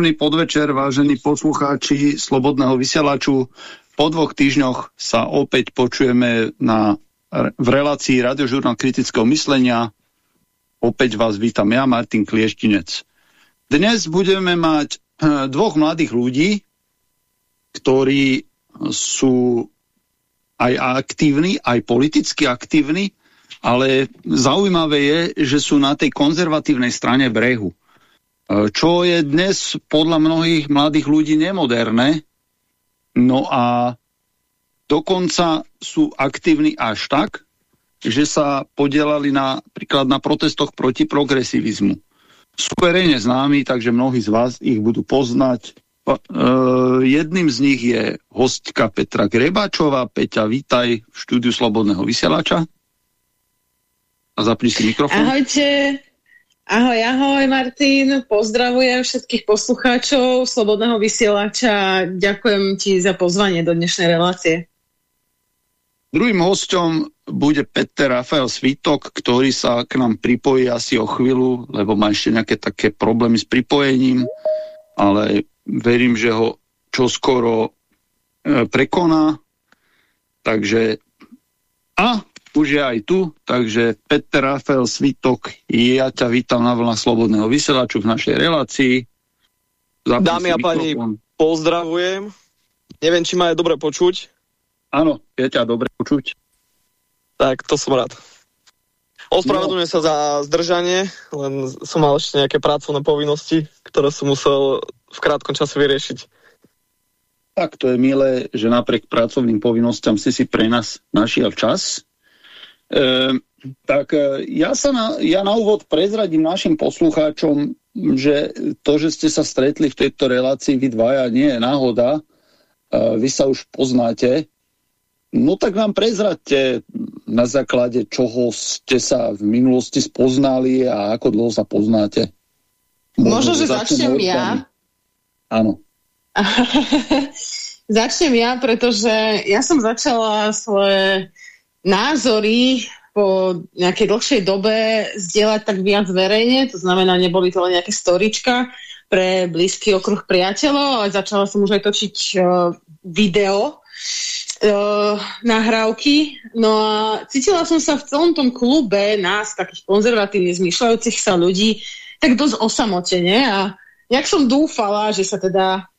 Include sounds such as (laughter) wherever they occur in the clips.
Príjemný podvečer, vážení poslucháči Slobodného vysielaču. Po dvoch týždňoch sa opäť počujeme na, v relácii Radiožurnál kritického myslenia. Opäť vás vítam ja, Martin Klieštinec. Dnes budeme mať eh, dvoch mladých ľudí, ktorí sú aj aktívni, aj politicky aktívni, ale zaujímavé je, že sú na tej konzervatívnej strane brehu. E, čo je dnes podľa mnohých mladých ľudí nemoderné. No a dokonca sú aktívni až tak, že sa podielali na, príklad na protestoch proti progresivizmu. Sú verejne známi, takže mnohí z vás ich budú poznať. Uh, jedným z nich je hostka Petra Grebačová. Peťa, vítaj v štúdiu Slobodného vysielača. A zapni si mikrofón. Ahojte. Ahoj, ahoj Martin, pozdravujem všetkých poslucháčov Slobodného vysielača. Ďakujem ti za pozvanie do dnešnej relácie. Druhým hostom bude Peter Rafael Svítok, ktorý sa k nám pripojí asi o chvíľu, lebo má ešte nejaké také problémy s pripojením, ale verím, že ho čoskoro e, prekoná. Takže a už je aj tu, takže Peter Rafael Svitok, ja ťa vítam na vlna Slobodného vysielaču v našej relácii. Zapni Dámy a páni, pozdravujem. Neviem, či ma je dobre počuť. Áno, je ťa dobre počuť. Tak, to som rád. Ospravedlňujem no. sa za zdržanie, len som mal ešte nejaké pracovné povinnosti, ktoré som musel v krátkom čase vyriešiť. Tak to je milé, že napriek pracovným povinnostiam si si pre nás našiel čas tak e, ja sa na, ja na úvod prezradím našim poslucháčom, že to, že ste sa stretli v tejto relácii vy dvaja, nie je náhoda. E, vy sa už poznáte. No tak nám prezradte, na základe čoho ste sa v minulosti spoznali a ako dlho sa poznáte. Možno, Možno že začnem ja. Áno. (laughs) začnem ja, pretože ja som začala svoje názory po nejakej dlhšej dobe zdieľať tak viac verejne, to znamená, neboli to len nejaké storička pre blízky okruh priateľov, ale začala som už aj točiť uh, video uh, nahrávky. No a cítila som sa v celom tom klube nás, takých konzervatívne zmyšľajúcich sa ľudí, tak dosť osamotene a nejak som dúfala, že sa teda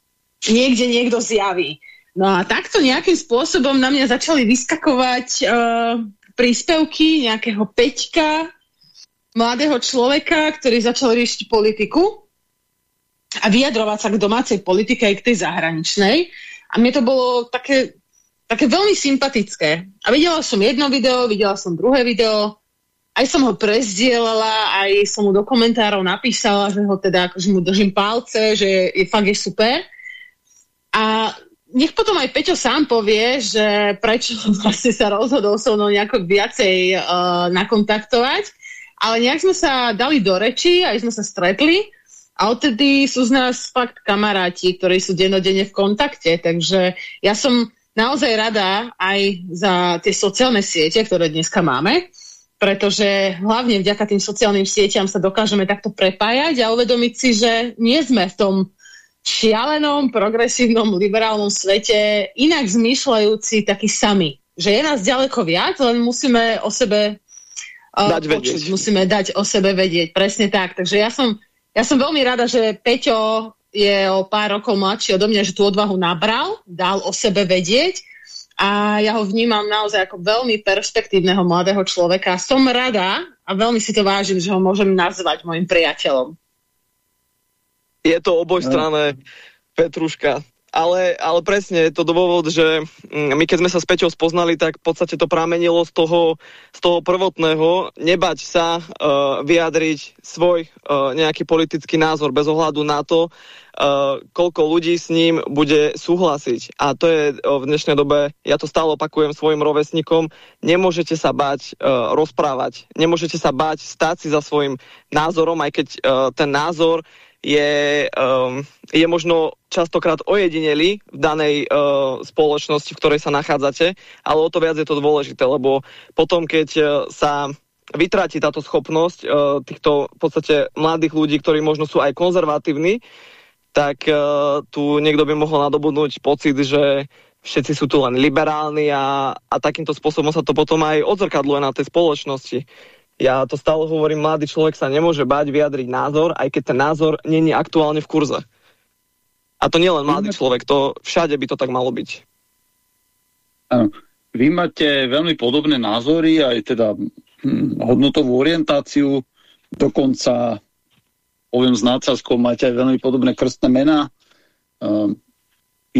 niekde niekto zjaví. No a takto nejakým spôsobom na mňa začali vyskakovať uh, príspevky nejakého Peťka, mladého človeka, ktorý začal riešiť politiku a vyjadrovať sa k domácej politike aj k tej zahraničnej. A mne to bolo také, také veľmi sympatické. A videla som jedno video, videla som druhé video, aj som ho prezdielala, aj som mu do komentárov napísala, že ho teda, akože mu držím palce, že je fakt je super. A nech potom aj Peťo sám povie, že prečo (laughs) vlastne sa rozhodol so mnou nejako viacej uh, nakontaktovať, ale nejak sme sa dali do reči, aj sme sa stretli. A odtedy sú z nás fakt kamaráti, ktorí sú denodene v kontakte, takže ja som naozaj rada aj za tie sociálne siete, ktoré dneska máme, pretože hlavne vďaka tým sociálnym sieťam sa dokážeme takto prepájať a uvedomiť si, že nie sme v tom šialenom, progresívnom, liberálnom svete inak zmyšľajúci takí sami. Že je nás ďaleko viac, len musíme o sebe uh, dať počuť, vedieť. musíme dať o sebe vedieť. Presne tak. Takže ja som, ja som veľmi rada, že Peťo je o pár rokov mladší odo mňa, že tú odvahu nabral, dal o sebe vedieť a ja ho vnímam naozaj ako veľmi perspektívneho mladého človeka. Som rada a veľmi si to vážim, že ho môžem nazvať môjim priateľom. Je to obojstrané, Petruška. Ale, ale presne je to dôvod, že mm, my keď sme sa s Peťou spoznali, tak v podstate to pramenilo z toho, z toho prvotného nebať sa uh, vyjadriť svoj uh, nejaký politický názor bez ohľadu na to, uh, koľko ľudí s ním bude súhlasiť. A to je uh, v dnešnej dobe, ja to stále opakujem svojim rovesníkom, nemôžete sa bať uh, rozprávať, nemôžete sa bať stať si za svojim názorom, aj keď uh, ten názor je, um, je možno častokrát ojedineli v danej uh, spoločnosti, v ktorej sa nachádzate, ale o to viac je to dôležité, lebo potom, keď uh, sa vytráti táto schopnosť uh, týchto v podstate mladých ľudí, ktorí možno sú aj konzervatívni, tak uh, tu niekto by mohol nadobudnúť pocit, že všetci sú tu len liberálni a, a takýmto spôsobom sa to potom aj odzrkadluje na tej spoločnosti. Ja to stále hovorím, mladý človek sa nemôže bať vyjadriť názor, aj keď ten názor není aktuálne v kurze. A to nie len mladý človek, to všade by to tak malo byť. Áno. Vy máte veľmi podobné názory, aj teda hm, hodnotovú orientáciu, dokonca poviem s nácazkou, máte aj veľmi podobné krstné mená. Um,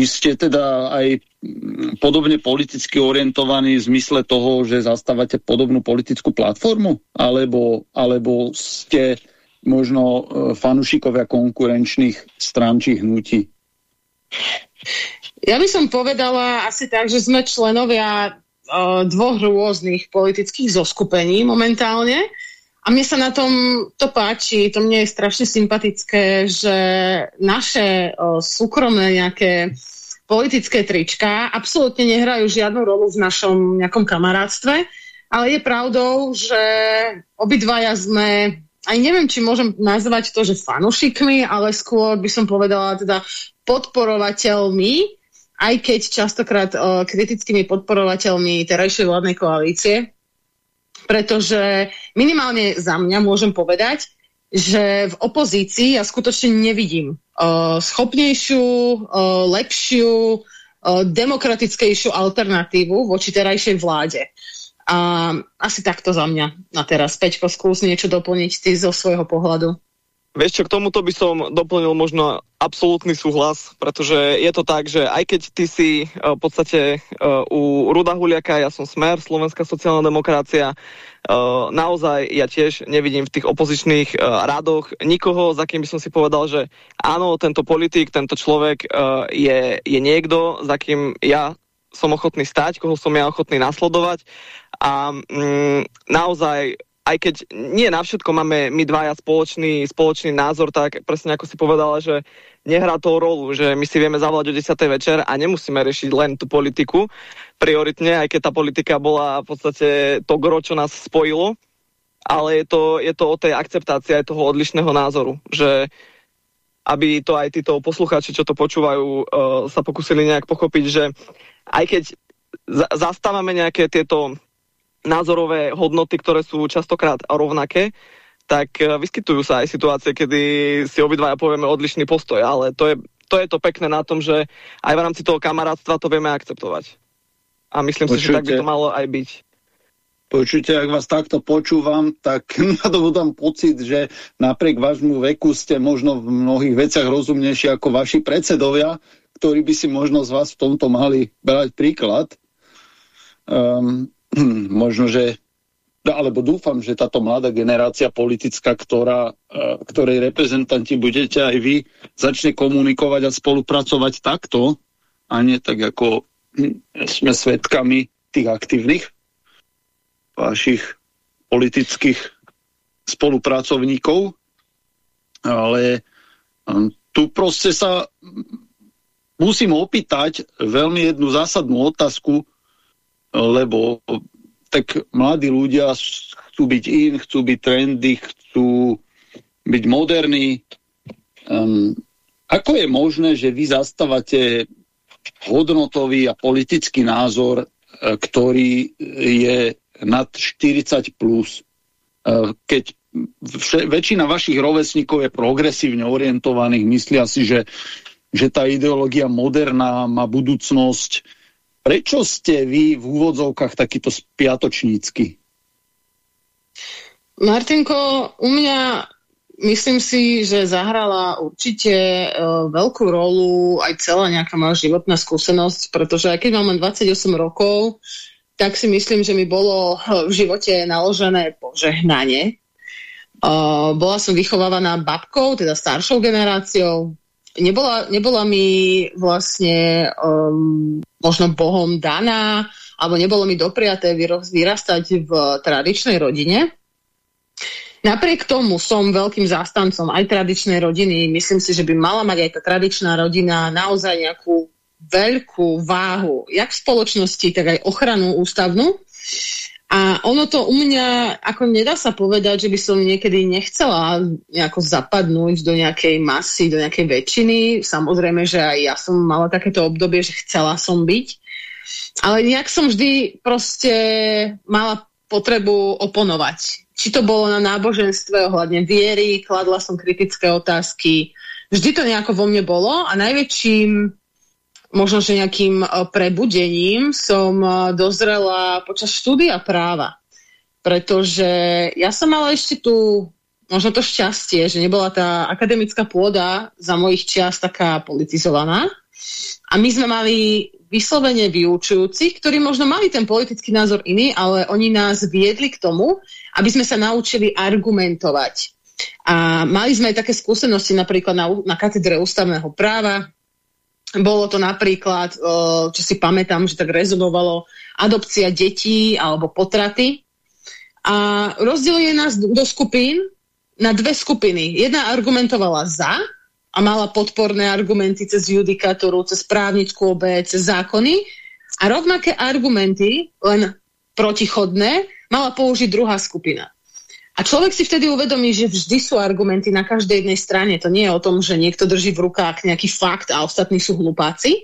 ste teda aj hm, podobne politicky orientovaní v zmysle toho, že zastávate podobnú politickú platformu? Alebo, alebo ste možno uh, fanúšikovia konkurenčných strán či hnutí? Ja by som povedala asi tak, že sme členovia uh, dvoch rôznych politických zoskupení momentálne. A mne sa na tom to páči, to mne je strašne sympatické, že naše o, súkromné nejaké politické trička absolútne nehrajú žiadnu rolu v našom nejakom kamarátstve, ale je pravdou, že obidvaja sme, aj neviem, či môžem nazvať to, že fanušikmi, ale skôr by som povedala teda podporovateľmi, aj keď častokrát o, kritickými podporovateľmi terajšej vládnej koalície, pretože minimálne za mňa môžem povedať, že v opozícii ja skutočne nevidím uh, schopnejšiu, uh, lepšiu, uh, demokratickejšiu alternatívu voči terajšej vláde. A asi takto za mňa na teraz. Peťko, skús niečo doplniť ty zo svojho pohľadu. Vieš čo, k tomuto by som doplnil možno absolútny súhlas, pretože je to tak, že aj keď ty si uh, v podstate uh, u Ruda Huliaka, ja som Smer, Slovenská sociálna demokracia, uh, naozaj ja tiež nevidím v tých opozičných radoch nikoho, za kým by som si povedal, že áno, tento politik, tento človek je, je niekto, za kým ja som ochotný stať, koho som ja ochotný nasledovať. A mm, naozaj aj keď nie na všetko máme my dvaja spoločný, spoločný názor, tak presne ako si povedala, že nehrá to rolu, že my si vieme zavolať o 10. večer a nemusíme riešiť len tú politiku prioritne, aj keď tá politika bola v podstate to gro, čo nás spojilo, ale je to, je to o tej akceptácii aj toho odlišného názoru, že aby to aj títo poslucháči, čo to počúvajú, uh, sa pokusili nejak pochopiť, že aj keď za zastávame nejaké tieto názorové hodnoty, ktoré sú častokrát rovnaké, tak e, vyskytujú sa aj situácie, kedy si obidvaja povieme odlišný postoj, ale to je, to je to pekné na tom, že aj v rámci toho kamarátstva to vieme akceptovať. A myslím Počujte, si, že tak by to malo aj byť. Počujte, ak vás takto počúvam, tak (laughs) nadobudám pocit, že napriek vášmu veku ste možno v mnohých veciach rozumnejší ako vaši predsedovia, ktorí by si možno z vás v tomto mali brať príklad. Um, (clears throat) možno, že alebo dúfam, že táto mladá generácia politická, ktorá, e, ktorej reprezentanti budete aj vy, začne komunikovať a spolupracovať takto, a nie tak ako hm, sme svedkami tých aktívnych vašich politických spolupracovníkov, ale hm, tu proste sa musím opýtať veľmi jednu zásadnú otázku, lebo tak mladí ľudia chcú byť in, chcú byť trendy, chcú byť moderní. Um, ako je možné, že vy zastávate hodnotový a politický názor, e, ktorý je nad 40+, plus, e, keď väčšina vašich rovesníkov je progresívne orientovaných, myslia si, že, že tá ideológia moderná má budúcnosť, Prečo ste vy v úvodzovkách takýto spiatočnícky? Martinko, u mňa myslím si, že zahrala určite uh, veľkú rolu aj celá nejaká moja životná skúsenosť, pretože aj keď mám 28 rokov, tak si myslím, že mi bolo v živote naložené požehnanie. Uh, bola som vychovávaná babkou, teda staršou generáciou, nebola, nebola mi vlastne um, možno Bohom daná, alebo nebolo mi dopriaté vyrastať v tradičnej rodine. Napriek tomu som veľkým zástancom aj tradičnej rodiny. Myslím si, že by mala mať aj tá tradičná rodina naozaj nejakú veľkú váhu, jak v spoločnosti, tak aj ochranu ústavnú. A ono to u mňa, ako nedá sa povedať, že by som niekedy nechcela nejako zapadnúť do nejakej masy, do nejakej väčšiny. Samozrejme, že aj ja som mala takéto obdobie, že chcela som byť. Ale nejak som vždy proste mala potrebu oponovať. Či to bolo na náboženstve ohľadne viery, kladla som kritické otázky. Vždy to nejako vo mne bolo a najväčším možno, že nejakým e, prebudením som e, dozrela počas štúdia práva. Pretože ja som mala ešte tu možno to šťastie, že nebola tá akademická pôda za mojich čias taká politizovaná. A my sme mali vyslovene vyučujúcich, ktorí možno mali ten politický názor iný, ale oni nás viedli k tomu, aby sme sa naučili argumentovať. A mali sme aj také skúsenosti napríklad na, na katedre ústavného práva, bolo to napríklad, čo si pamätám, že tak rezonovalo, adopcia detí alebo potraty. A rozdeluje nás do skupín na dve skupiny. Jedna argumentovala za a mala podporné argumenty cez judikatúru, cez právnickú obec, cez zákony. A rovnaké argumenty, len protichodné, mala použiť druhá skupina. A človek si vtedy uvedomí, že vždy sú argumenty na každej jednej strane. To nie je o tom, že niekto drží v rukách nejaký fakt a ostatní sú hlupáci.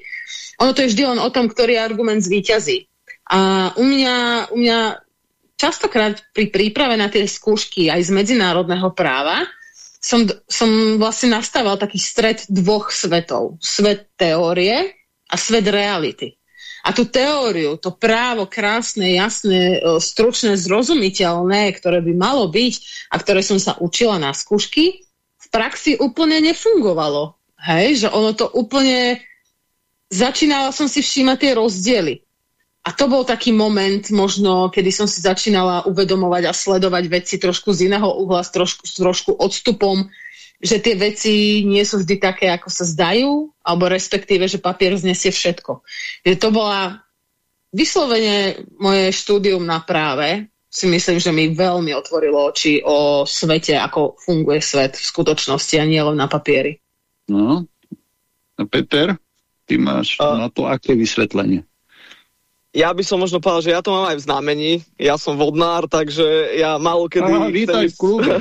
Ono to je vždy len o tom, ktorý argument zvíťazí. A u mňa, u mňa častokrát pri príprave na tie skúšky aj z medzinárodného práva som, som vlastne nastával taký stred dvoch svetov. Svet teórie a svet reality. A tú teóriu, to právo krásne, jasné, e, stručné, zrozumiteľné, ktoré by malo byť a ktoré som sa učila na skúšky, v praxi úplne nefungovalo. Hej, že ono to úplne... Začínala som si všímať tie rozdiely. A to bol taký moment možno, kedy som si začínala uvedomovať a sledovať veci trošku z iného uhla, trošku, s trošku odstupom, že tie veci nie sú vždy také, ako sa zdajú, alebo respektíve, že papier znesie všetko. Že to bola vyslovene moje štúdium na práve, si myslím, že mi veľmi otvorilo oči o svete, ako funguje svet v skutočnosti a nie len na papieri. No, a Peter, ty máš uh, na to aké vysvetlenie? Ja by som možno povedal, že ja to mám aj v znamení. Ja som vodnár, takže ja malo kedy... Aha, vítaj v klube.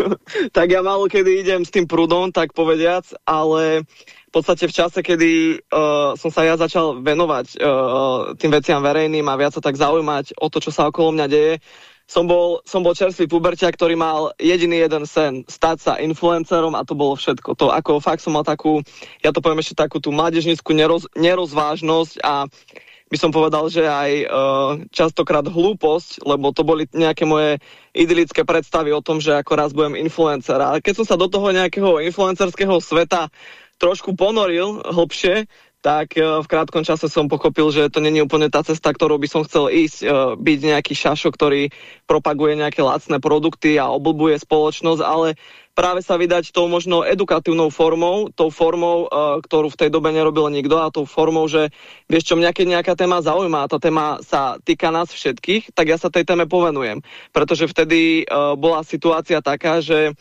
(laughs) tak ja malo kedy idem s tým prúdom, tak povediac, ale v podstate v čase, kedy uh, som sa ja začal venovať uh, tým veciam verejným a viac sa tak zaujímať o to, čo sa okolo mňa deje, som bol, som bol čerstvý pubertia, ktorý mal jediný jeden sen, stať sa influencerom a to bolo všetko. To ako fakt som mal takú, ja to poviem ešte takú tú mládežnickú neroz, nerozvážnosť a by som povedal, že aj uh, častokrát hlúposť, lebo to boli nejaké moje idylické predstavy o tom, že ako raz budem influencer. A keď som sa do toho nejakého influencerského sveta trošku ponoril hlbšie, tak uh, v krátkom čase som pochopil, že to není úplne tá cesta, ktorou by som chcel ísť, uh, byť nejaký šašo, ktorý propaguje nejaké lacné produkty a oblbuje spoločnosť, ale práve sa vydať tou možno edukatívnou formou, tou formou, uh, ktorú v tej dobe nerobil nikto a tou formou, že vieš čo, mňa keď nejaká téma zaujíma a tá téma sa týka nás všetkých, tak ja sa tej téme povenujem. Pretože vtedy uh, bola situácia taká, že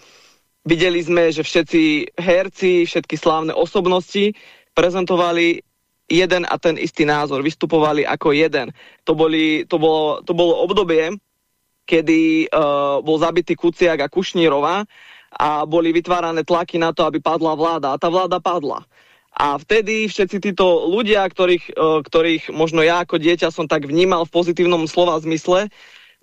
videli sme, že všetci herci, všetky slávne osobnosti prezentovali jeden a ten istý názor, vystupovali ako jeden. To, boli, to, bolo, to bolo obdobie, kedy uh, bol zabitý Kuciak a Kušnírová a boli vytvárané tlaky na to, aby padla vláda. A tá vláda padla. A vtedy všetci títo ľudia, ktorých, e, ktorých možno ja ako dieťa som tak vnímal v pozitívnom slova zmysle,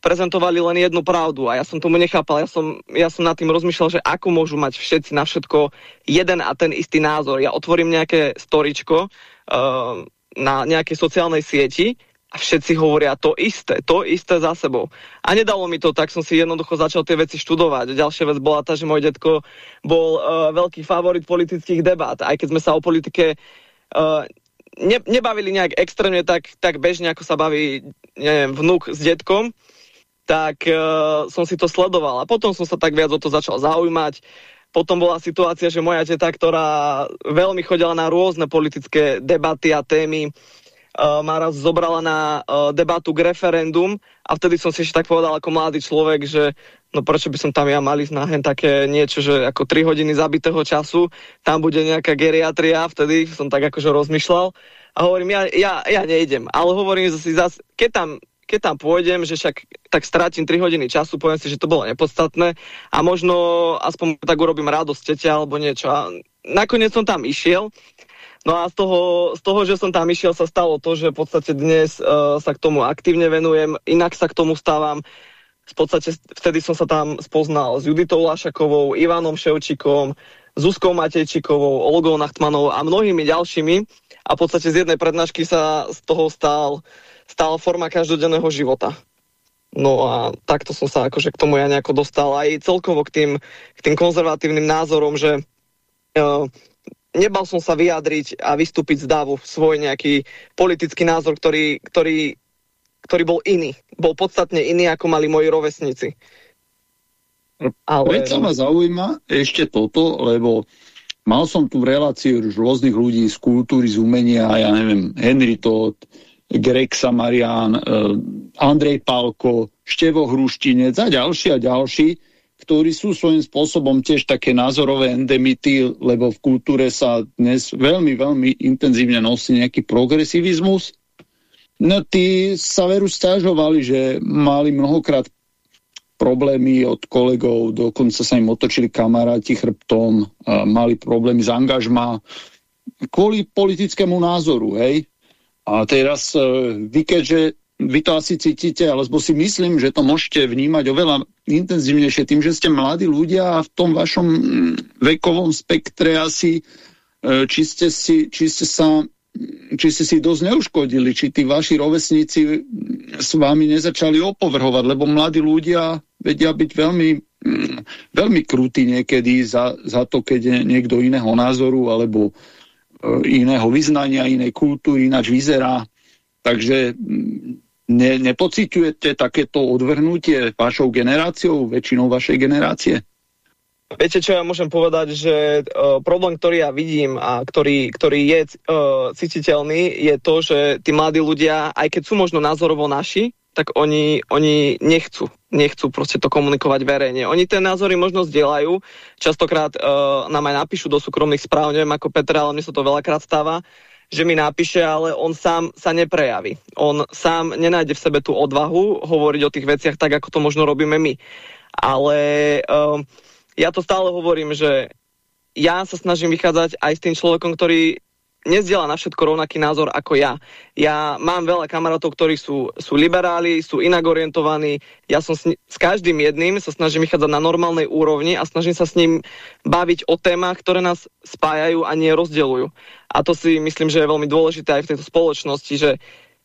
prezentovali len jednu pravdu a ja som tomu nechápal. Ja som, ja som nad tým rozmýšľal, že ako môžu mať všetci na všetko jeden a ten istý názor. Ja otvorím nejaké storičko uh, na nejakej sociálnej sieti a všetci hovoria to isté, to isté za sebou. A nedalo mi to, tak som si jednoducho začal tie veci študovať. Ďalšia vec bola tá, že môj detko bol uh, veľký favorit politických debát. Aj keď sme sa o politike uh, ne, nebavili nejak extrémne tak, tak bežne, ako sa baví neviem, vnúk s detkom, tak uh, som si to sledoval. A potom som sa tak viac o to začal zaujímať. Potom bola situácia, že moja teta, ktorá veľmi chodila na rôzne politické debaty a témy, ma raz zobrala na uh, debatu k referendum a vtedy som si ešte tak povedal ako mladý človek, že no prečo by som tam ja mali na hen také niečo, že ako 3 hodiny zabitého času, tam bude nejaká geriatria, vtedy som tak akože rozmýšľal a hovorím, ja, ja, ja nejdem, ale hovorím si zase, keď tam keď tam pôjdem, že však tak strátim 3 hodiny času, poviem si, že to bolo nepodstatné a možno aspoň tak urobím radosť tete alebo niečo. A nakoniec som tam išiel. No a z toho, z toho, že som tam išiel, sa stalo to, že v podstate dnes uh, sa k tomu aktívne venujem, inak sa k tomu stávam. V podstate vtedy som sa tam spoznal s Juditou Lašakovou, Ivanom Ševčikom, Zuzkou Matejčikovou, Olgou Nachtmanovou a mnohými ďalšími. A v podstate z jednej prednášky sa z toho stal stála forma každodenného života. No a takto som sa akože k tomu ja nejako dostal aj celkovo k tým, k tým konzervatívnym názorom, že uh, nebal som sa vyjadriť a vystúpiť z dávu svoj nejaký politický názor, ktorý, ktorý, ktorý bol iný. Bol podstatne iný, ako mali moji rovesníci. Ale... Prečo ma zaujíma ešte toto, lebo mal som tu reláciu rôznych ľudí z kultúry, z umenia, ja neviem, Henry Todd, Greg Samarian, e, Andrej Pálko, Števo Hruštinec a ďalší a ďalší, ktorí sú svojím spôsobom tiež také názorové endemity, lebo v kultúre sa dnes veľmi, veľmi intenzívne nosí nejaký progresivizmus. No tí sa veru stážovali, že mali mnohokrát problémy od kolegov, dokonca sa im otočili kamaráti chrbtom, mali problémy s angažma kvôli politickému názoru, hej. A teraz e, vy, keďže vy to asi cítite, alebo si myslím, že to môžete vnímať oveľa intenzívnejšie tým, že ste mladí ľudia a v tom vašom mm, vekovom spektre asi, e, či ste, si, či ste sa či ste si dosť neuškodili, či tí vaši rovesníci s vami nezačali opovrhovať, lebo mladí ľudia vedia byť veľmi, mm, veľmi krutí niekedy za, za to, keď je niekto iného názoru alebo E, iného vyznania, inej kultúry, ináč vyzerá. Takže mm, ne, nepociťujete takéto odvrhnutie vašou generáciou, väčšinou vašej generácie? Viete, čo ja môžem povedať, že uh, problém, ktorý ja vidím a ktorý, ktorý je uh, cítiteľný, je to, že tí mladí ľudia, aj keď sú možno názorovo naši, tak oni, oni nechcú, nechcú proste to komunikovať verejne. Oni tie názory možno zdieľajú, častokrát uh, nám aj napíšu do súkromných správ, neviem ako Petra, ale mne sa to veľakrát stáva, že mi napíše, ale on sám sa neprejaví. On sám nenájde v sebe tú odvahu hovoriť o tých veciach tak, ako to možno robíme my. Ale uh, ja to stále hovorím, že ja sa snažím vychádzať aj s tým človekom, ktorý nezdiela na všetko rovnaký názor ako ja. Ja mám veľa kamarátov, ktorí sú, sú liberáli, sú inak orientovaní. Ja som s, s každým jedným sa snažím vychádzať na normálnej úrovni a snažím sa s ním baviť o témach, ktoré nás spájajú a nie rozdeľujú. A to si myslím, že je veľmi dôležité aj v tejto spoločnosti, že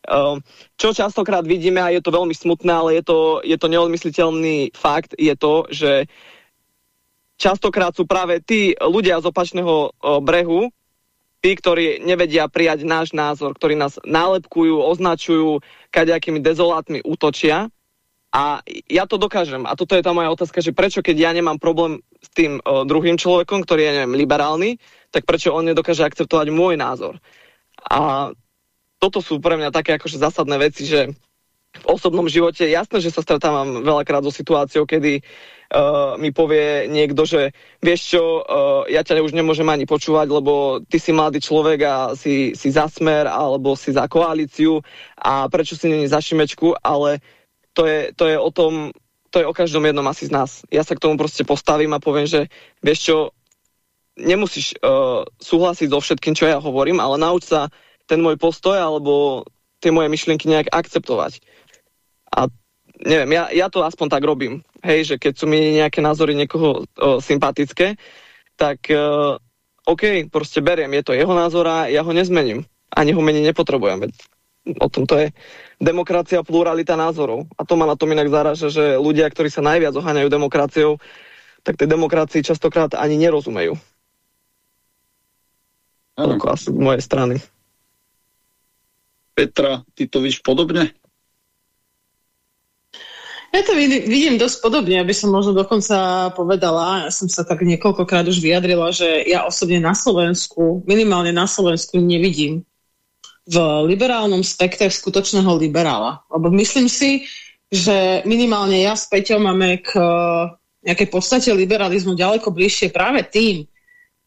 um, čo častokrát vidíme, a je to veľmi smutné, ale je to, je to neodmysliteľný fakt, je to, že častokrát sú práve tí ľudia z opačného brehu, tí, ktorí nevedia prijať náš názor, ktorí nás nálepkujú, označujú, kaďakými dezolátmi útočia. A ja to dokážem. A toto je tá moja otázka, že prečo, keď ja nemám problém s tým uh, druhým človekom, ktorý je, neviem, liberálny, tak prečo on nedokáže akceptovať môj názor. A toto sú pre mňa také akože zásadné veci, že v osobnom živote, jasné, že sa stretávam veľakrát so situáciou, kedy uh, mi povie niekto, že vieš čo, uh, ja ťa už nemôžem ani počúvať, lebo ty si mladý človek a si, si za smer alebo si za koalíciu a prečo si není za šimečku, ale to je, to je o tom, to je o každom jednom asi z nás. Ja sa k tomu proste postavím a poviem, že vieš čo, nemusíš uh, súhlasiť so všetkým, čo ja hovorím, ale nauč sa ten môj postoj alebo tie moje myšlienky nejak akceptovať. A neviem, ja, ja to aspoň tak robím. Hej, že keď sú mi nejaké názory niekoho o, sympatické, tak uh, OK, proste beriem, je to jeho názor a ja ho nezmením. Ani ho meniť nepotrebujem, veď o tom to je demokracia, pluralita názorov. A to ma na tom inak zaraža, že ľudia, ktorí sa najviac oháňajú demokraciou, tak tej demokracii častokrát ani nerozumejú. Toľko asi z mojej strany. Petra, ty to vidíš podobne? Ja to vidím, dosť podobne, aby som možno dokonca povedala, ja som sa tak niekoľkokrát už vyjadrila, že ja osobne na Slovensku, minimálne na Slovensku nevidím v liberálnom spektre skutočného liberála. Lebo myslím si, že minimálne ja s Peťou máme k nejakej podstate liberalizmu ďaleko bližšie práve tým,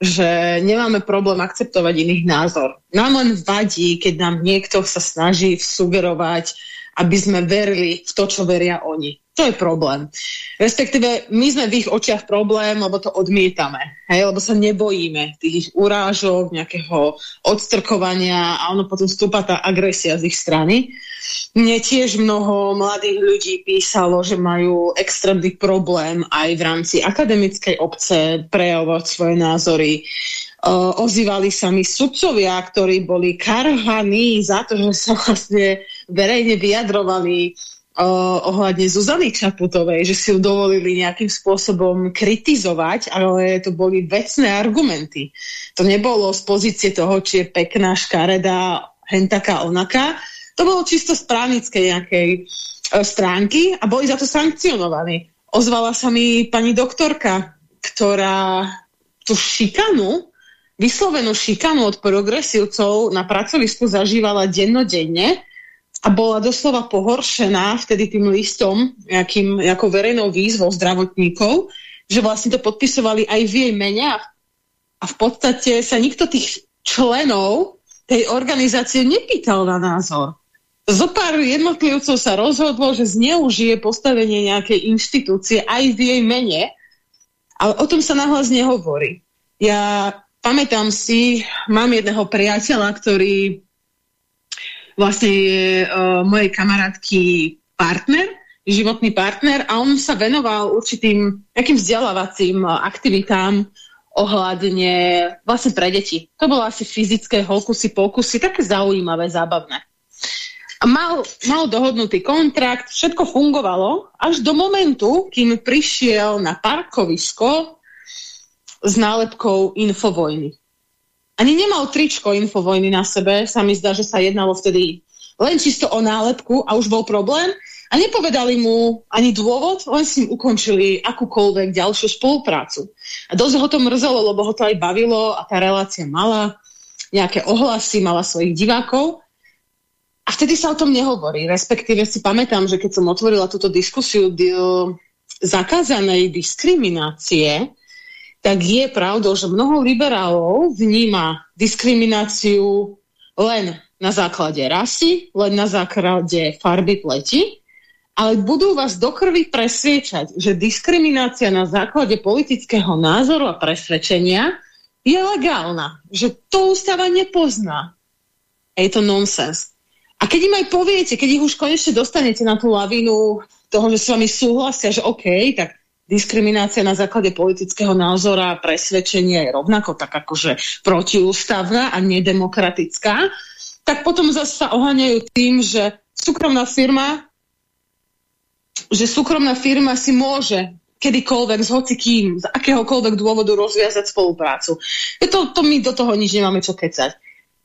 že nemáme problém akceptovať iných názor. Nám len vadí, keď nám niekto sa snaží sugerovať aby sme verili v to, čo veria oni. To je problém. Respektíve, my sme v ich očiach problém, lebo to odmietame. Hej? Lebo sa nebojíme tých ich urážok, nejakého odstrkovania a ono potom stúpa tá agresia z ich strany. Mne tiež mnoho mladých ľudí písalo, že majú extrémny problém aj v rámci akademickej obce prejavovať svoje názory. Uh, ozývali sa mi sudcovia, ktorí boli karhaní za to, že sa vlastne verejne vyjadrovali ohľadne Zuzany Čaputovej, že si ju dovolili nejakým spôsobom kritizovať, ale to boli vecné argumenty. To nebolo z pozície toho, či je pekná, škaredá, hentaká, onaká. To bolo čisto z právnickej nejakej e, stránky a boli za to sankcionovaní. Ozvala sa mi pani doktorka, ktorá tú šikanu, vyslovenú šikanu od progresívcov na pracovisku zažívala dennodenne, a bola doslova pohoršená vtedy tým listom, nejakým, nejakou verejnou výzvou zdravotníkov, že vlastne to podpisovali aj v jej mene a v podstate sa nikto tých členov tej organizácie nepýtal na názor. Zopár jednotlivcov sa rozhodlo, že zneužije postavenie nejakej inštitúcie aj v jej mene, ale o tom sa nahlas nehovorí. Ja pamätám si, mám jedného priateľa, ktorý vlastne je uh, mojej kamarátky partner, životný partner a on sa venoval určitým nejakým vzdelávacím aktivitám ohľadne vlastne pre deti. To bolo asi fyzické hokusy, pokusy, také zaujímavé, zábavné. A mal, mal dohodnutý kontrakt, všetko fungovalo, až do momentu, kým prišiel na parkovisko s nálepkou Infovojny. Ani nemal tričko Infovojny na sebe, sa mi zdá, že sa jednalo vtedy len čisto o nálepku a už bol problém. A nepovedali mu ani dôvod, len si im ukončili akúkoľvek ďalšiu spoluprácu. A dosť ho to mrzelo, lebo ho to aj bavilo a tá relácia mala nejaké ohlasy, mala svojich divákov. A vtedy sa o tom nehovorí. Respektíve si pamätám, že keď som otvorila túto diskusiu zakázanej diskriminácie, tak je pravdou, že mnoho liberálov vníma diskrimináciu len na základe rasy, len na základe farby pleti, ale budú vás do krvi presviečať, že diskriminácia na základe politického názoru a presvedčenia je legálna, že to ústava nepozná. A je to nonsens. A keď im aj poviete, keď ich už konečne dostanete na tú lavínu toho, že s vami súhlasia, že OK, tak diskriminácia na základe politického názora a presvedčenia je rovnako tak akože protiústavná a nedemokratická, tak potom zase sa oháňajú tým, že súkromná firma že súkromná firma si môže kedykoľvek, s hocikým, z akéhokoľvek dôvodu rozviazať spoluprácu. To, to my do toho nič nemáme čo kecať.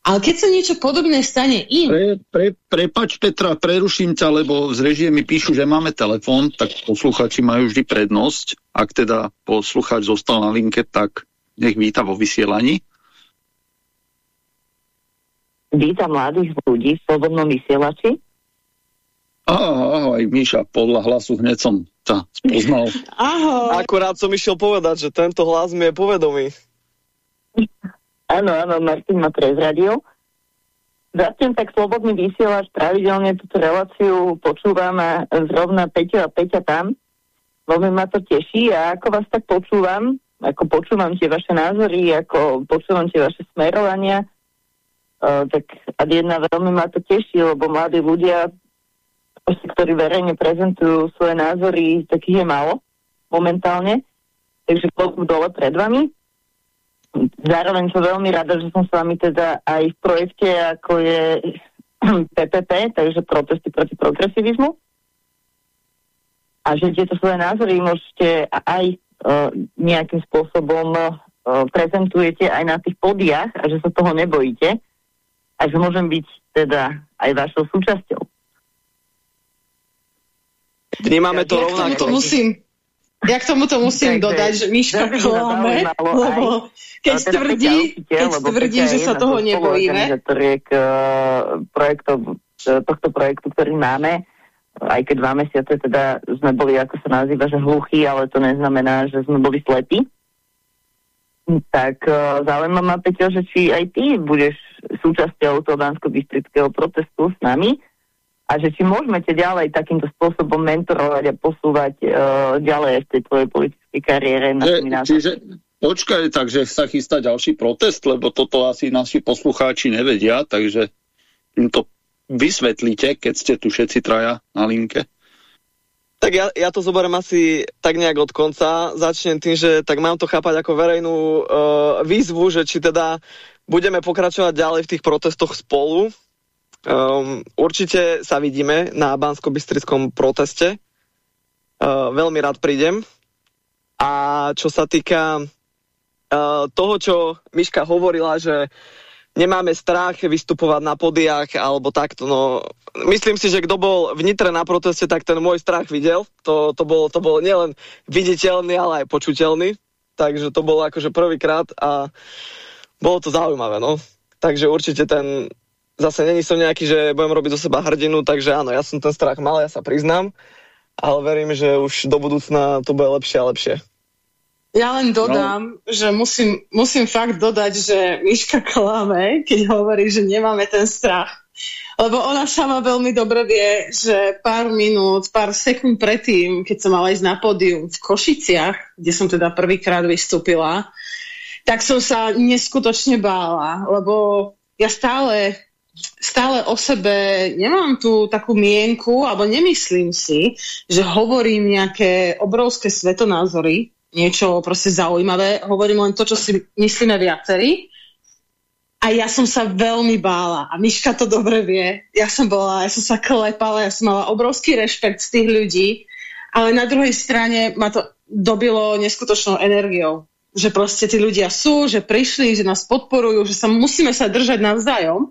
Ale keď sa niečo podobné stane im... Pre, pre, prepač Petra, preruším ťa, lebo z režie mi píšu, že máme telefón, tak posluchači majú vždy prednosť. Ak teda posluchač zostal na linke, tak nech víta vo vysielaní. Vítam mladých ľudí v slobodnom vysielači. Ahoj, Míša, podľa hlasu hneď som ťa spoznal. (laughs) Ahoj. Akurát som išiel povedať, že tento hlas mi je povedomý. Áno, áno, Martin ma prezradil. Zatím tak slobodný vysielač, pravidelne túto reláciu počúvam zrovna Peťo a Peťa tam. Veľmi ma to teší a ako vás tak počúvam, ako počúvam tie vaše názory, ako počúvam tie vaše smerovania, uh, tak a jedna veľmi ma to teší, lebo mladí ľudia, ktorí verejne prezentujú svoje názory, takých je málo momentálne. Takže klobúk dole pred vami. Zároveň som veľmi rada, že som s vami teda aj v projekte, ako je (clears throat) PPP, takže protesty proti progresivizmu. A že tieto svoje názory môžete aj uh, nejakým spôsobom uh, prezentujete aj na tých podiach a že sa toho nebojíte a že môžem byť teda aj vašou súčasťou. Vnímame to ja rovnako. To musím, ja k tomuto musím tak, dodať, že Miška klame, lebo keď teda tvrdí, keď tvrdí že sa toho nebojíme. Uh, projektov, tohto projektu, ktorý máme, aj keď dva mesiace teda sme boli, ako sa nazýva, že hluchí, ale to neznamená, že sme boli slepí. Tak uh, zaujíma ma, Peťo, že či aj ty budeš súčasťou toho dánsko-bystrického protestu s nami a že či môžeme ťa ďalej takýmto spôsobom mentorovať a posúvať uh, ďalej v tej tvojej politickej kariére. Na že, čiže počkaj, takže sa chystá ďalší protest, lebo toto asi naši poslucháči nevedia, takže im to vysvetlíte, keď ste tu všetci traja na linke. Tak ja, ja to zoberiem asi tak nejak od konca. Začnem tým, že tak mám to chápať ako verejnú uh, výzvu, že či teda budeme pokračovať ďalej v tých protestoch spolu. Um, určite sa vidíme na Bansko-Bystrickom proteste. Uh, veľmi rád prídem. A čo sa týka uh, toho, čo Miška hovorila, že nemáme strach vystupovať na podiach alebo takto. No, myslím si, že kto bol v na proteste, tak ten môj strach videl. To, to bolo, to bolo nielen viditeľný, ale aj počuteľný. Takže to bolo akože prvýkrát a bolo to zaujímavé, no. Takže určite ten, zase není som nejaký, že budem robiť zo seba hrdinu, takže áno, ja som ten strach mal, ja sa priznám, ale verím, že už do budúcna to bude lepšie a lepšie. Ja len dodám, no. že musím, musím fakt dodať, že Miška klame, keď hovorí, že nemáme ten strach. Lebo ona sama veľmi dobre vie, že pár minút, pár sekúnd predtým, keď som mala ísť na pódium v Košiciach, kde som teda prvýkrát vystúpila, tak som sa neskutočne bála, lebo ja stále, stále o sebe nemám tú takú mienku, alebo nemyslím si, že hovorím nejaké obrovské svetonázory, niečo proste zaujímavé, hovorím len to, čo si myslíme viacerí. A ja som sa veľmi bála. A Miška to dobre vie. Ja som bola, ja som sa klepala, ja som mala obrovský rešpekt z tých ľudí. Ale na druhej strane ma to dobilo neskutočnou energiou. Že proste tí ľudia sú, že prišli, že nás podporujú, že sa musíme sa držať navzájom.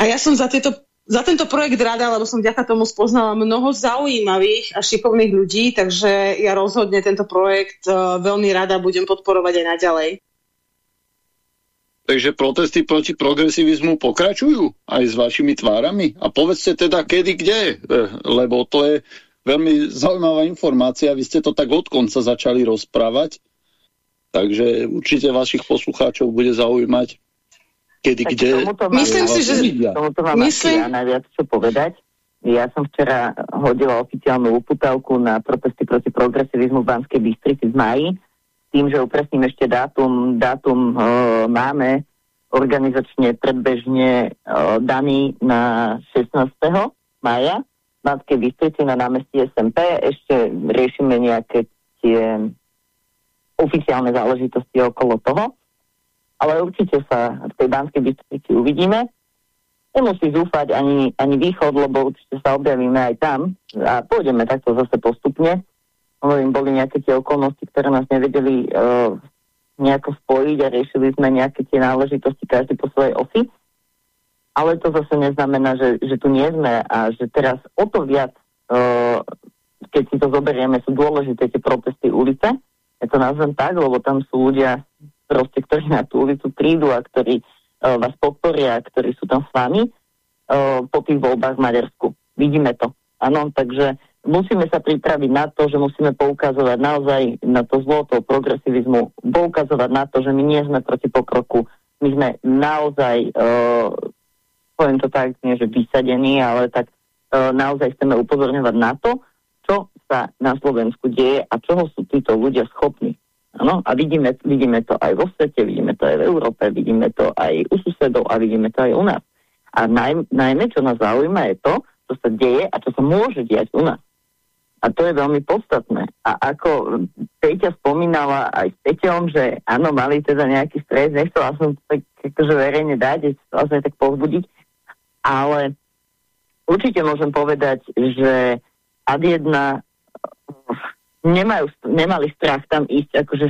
A ja som za tieto za tento projekt rada, lebo som vďaka tomu spoznala mnoho zaujímavých a šikovných ľudí, takže ja rozhodne tento projekt uh, veľmi rada budem podporovať aj naďalej. Takže protesty proti progresivizmu pokračujú aj s vašimi tvárami? A povedzte teda, kedy, kde, e, lebo to je veľmi zaujímavá informácia. Vy ste to tak od konca začali rozprávať, takže určite vašich poslucháčov bude zaujímať, kedy, tak kde... Myslím si, že... Tomuto mám Myslím... ja najviac čo povedať. Ja som včera hodila oficiálnu uputavku na protesty proti progresivizmu v Banskej Bystrici v maji. Tým, že upresním ešte dátum, dátum e, máme organizačne predbežne e, daný na 16. maja v Banskej Bystrici na námestí SMP. Ešte riešime nejaké tie oficiálne záležitosti okolo toho ale určite sa v tej Banskej Bystrici uvidíme. Nemusí zúfať ani, ani východ, lebo určite sa objavíme aj tam a pôjdeme takto zase postupne. Hovorím, boli nejaké tie okolnosti, ktoré nás nevedeli uh, nejako spojiť a riešili sme nejaké tie náležitosti každý po svojej osi. Ale to zase neznamená, že, že tu nie sme a že teraz o to viac, uh, keď si to zoberieme, sú dôležité tie protesty ulice. Ja to nazvem tak, lebo tam sú ľudia proste, ktorí na tú ulicu prídu a ktorí uh, vás podporia, ktorí sú tam s vami uh, po tých voľbách v Maďarsku. Vidíme to. Áno, takže musíme sa pripraviť na to, že musíme poukazovať naozaj na to zlo toho progresivizmu, poukazovať na to, že my nie sme proti pokroku, my sme naozaj, uh, poviem to tak, nie že vysadení, ale tak uh, naozaj chceme upozorňovať na to, čo sa na Slovensku deje a čoho sú títo ľudia schopní. Ano? A vidíme, vidíme to aj vo svete, vidíme to aj v Európe, vidíme to aj u susedov a vidíme to aj u nás. A naj, najmä, čo nás zaujíma, je to, čo sa deje a čo sa môže diať u nás. A to je veľmi podstatné. A ako Peťa spomínala aj s Peťom, že áno, mali teda nejaký stres, nechcela som to tak akože verejne dať, chcela som tak povzbudiť, ale určite môžem povedať, že ad jedna nemajú, nemali strach tam ísť, akože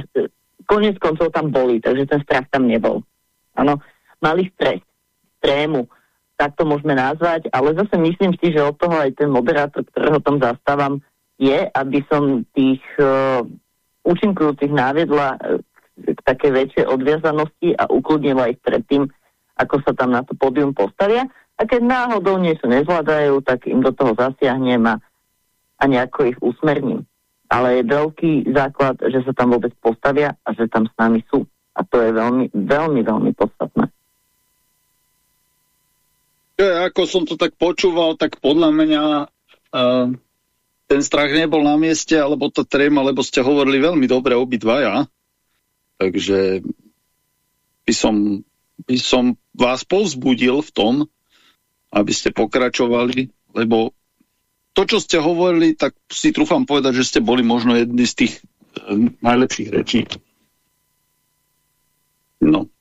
konec koncov tam boli, takže ten strach tam nebol. Áno, mali stres, trému, tak to môžeme nazvať, ale zase myslím si, že od toho aj ten moderátor, ktorého tam zastávam, je, aby som tých uh, účinkujúcich náviedla uh, k také väčšej odviazanosti a ukludnila ich predtým, ako sa tam na to pódium postavia. A keď náhodou niečo nezvládajú, tak im do toho zasiahnem a, a nejako ich usmerním ale je veľký základ, že sa tam vôbec postavia a že tam s nami sú. A to je veľmi, veľmi, veľmi podstatné. ako som to tak počúval, tak podľa mňa uh, ten strach nebol na mieste, alebo to tréma, lebo ste hovorili veľmi dobre obidvaja. Takže by som, by som vás povzbudil v tom, aby ste pokračovali, lebo to, čo ste hovorili, tak si trúfam povedať, že ste boli možno jedni z tých uh, najlepších rečí. No.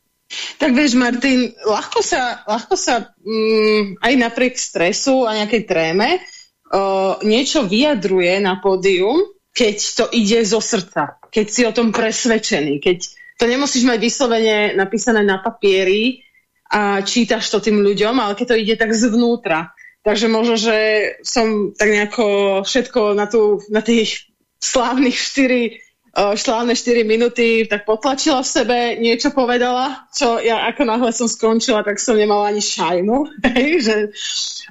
Tak vieš, Martin, ľahko sa, ľahko sa mm, aj napriek stresu a nejakej tréme uh, niečo vyjadruje na pódium, keď to ide zo srdca, keď si o tom presvedčený, keď to nemusíš mať vyslovene napísané na papieri a čítaš to tým ľuďom, ale keď to ide tak zvnútra. Takže možno, že som tak nejako všetko na, tú, na tých slávnych 4 šlávne 4 minúty tak potlačila v sebe, niečo povedala, čo ja ako náhle som skončila, tak som nemala ani šajnu, (laughs) že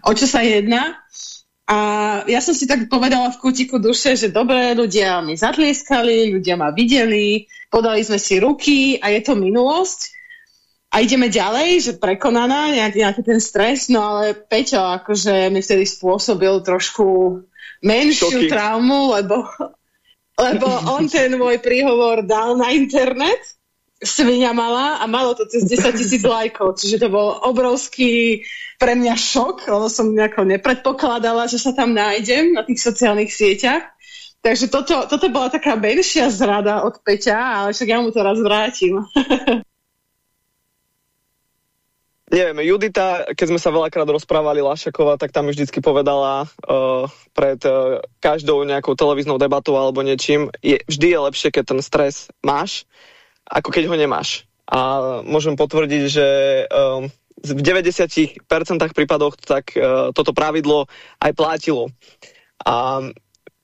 o čo sa jedná. A ja som si tak povedala v kútiku duše, že dobré, ľudia mi zatlieskali, ľudia ma videli, podali sme si ruky a je to minulosť. A ideme ďalej, že prekonaná, nejaký, nejaký ten stres, no ale Peťo akože mi vtedy spôsobil trošku menšiu Šoky. traumu, lebo lebo on ten môj príhovor dal na internet, svinia mala a malo to cez 10 tisíc lajkov, čiže to bol obrovský pre mňa šok, lebo som nejako nepredpokladala, že sa tam nájdem na tých sociálnych sieťach. Takže toto, toto bola taká menšia zrada od Peťa, ale však ja mu to raz vrátim. (laughs) Neviem, Judita, keď sme sa veľakrát rozprávali Lašaková, tak tam vždycky povedala uh, pred uh, každou nejakou televíznou debatou alebo niečím, je, vždy je lepšie, keď ten stres máš, ako keď ho nemáš. A môžem potvrdiť, že um, v 90% prípadoch tak uh, toto pravidlo aj platilo. A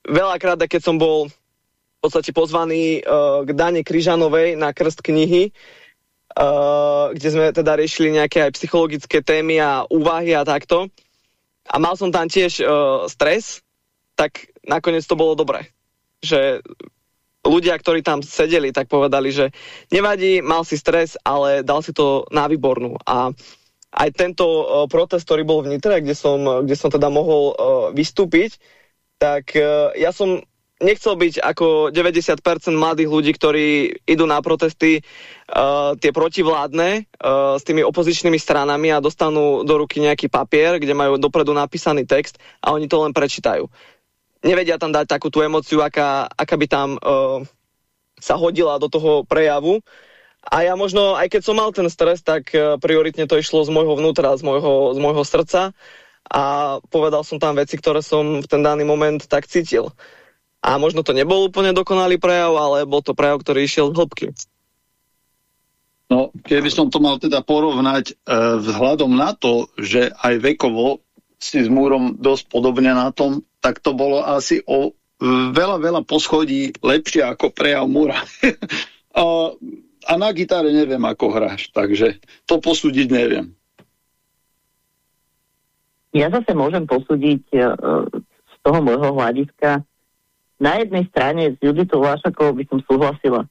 veľakrát, keď som bol v podstate pozvaný uh, k Dane Kryžanovej na krst knihy, Uh, kde sme teda riešili nejaké aj psychologické témy a úvahy a takto. A mal som tam tiež uh, stres, tak nakoniec to bolo dobré. Že ľudia, ktorí tam sedeli, tak povedali, že nevadí, mal si stres, ale dal si to na výbornú. A aj tento uh, protest, ktorý bol v Nitre, kde som, kde som teda mohol uh, vystúpiť, tak uh, ja som nechcel byť ako 90% mladých ľudí, ktorí idú na protesty uh, tie protivládne uh, s tými opozičnými stranami a dostanú do ruky nejaký papier, kde majú dopredu napísaný text a oni to len prečítajú. Nevedia tam dať takú tú emociu, aká, aká by tam uh, sa hodila do toho prejavu. A ja možno, aj keď som mal ten stres, tak uh, prioritne to išlo z môjho vnútra, z môjho, z môjho srdca a povedal som tam veci, ktoré som v ten daný moment tak cítil. A možno to nebol úplne dokonalý prejav, ale bol to prejav, ktorý išiel z hĺbky. No, keby som to mal teda porovnať e, vzhľadom na to, že aj vekovo si s Múrom dosť podobne na tom, tak to bolo asi o veľa, veľa poschodí lepšie ako prejav Múra. (laughs) a, a na gitare neviem, ako hráš, takže to posúdiť neviem. Ja zase môžem posúdiť e, z toho môjho hľadiska na jednej strane s Juditou Vlášakovou by som súhlasila.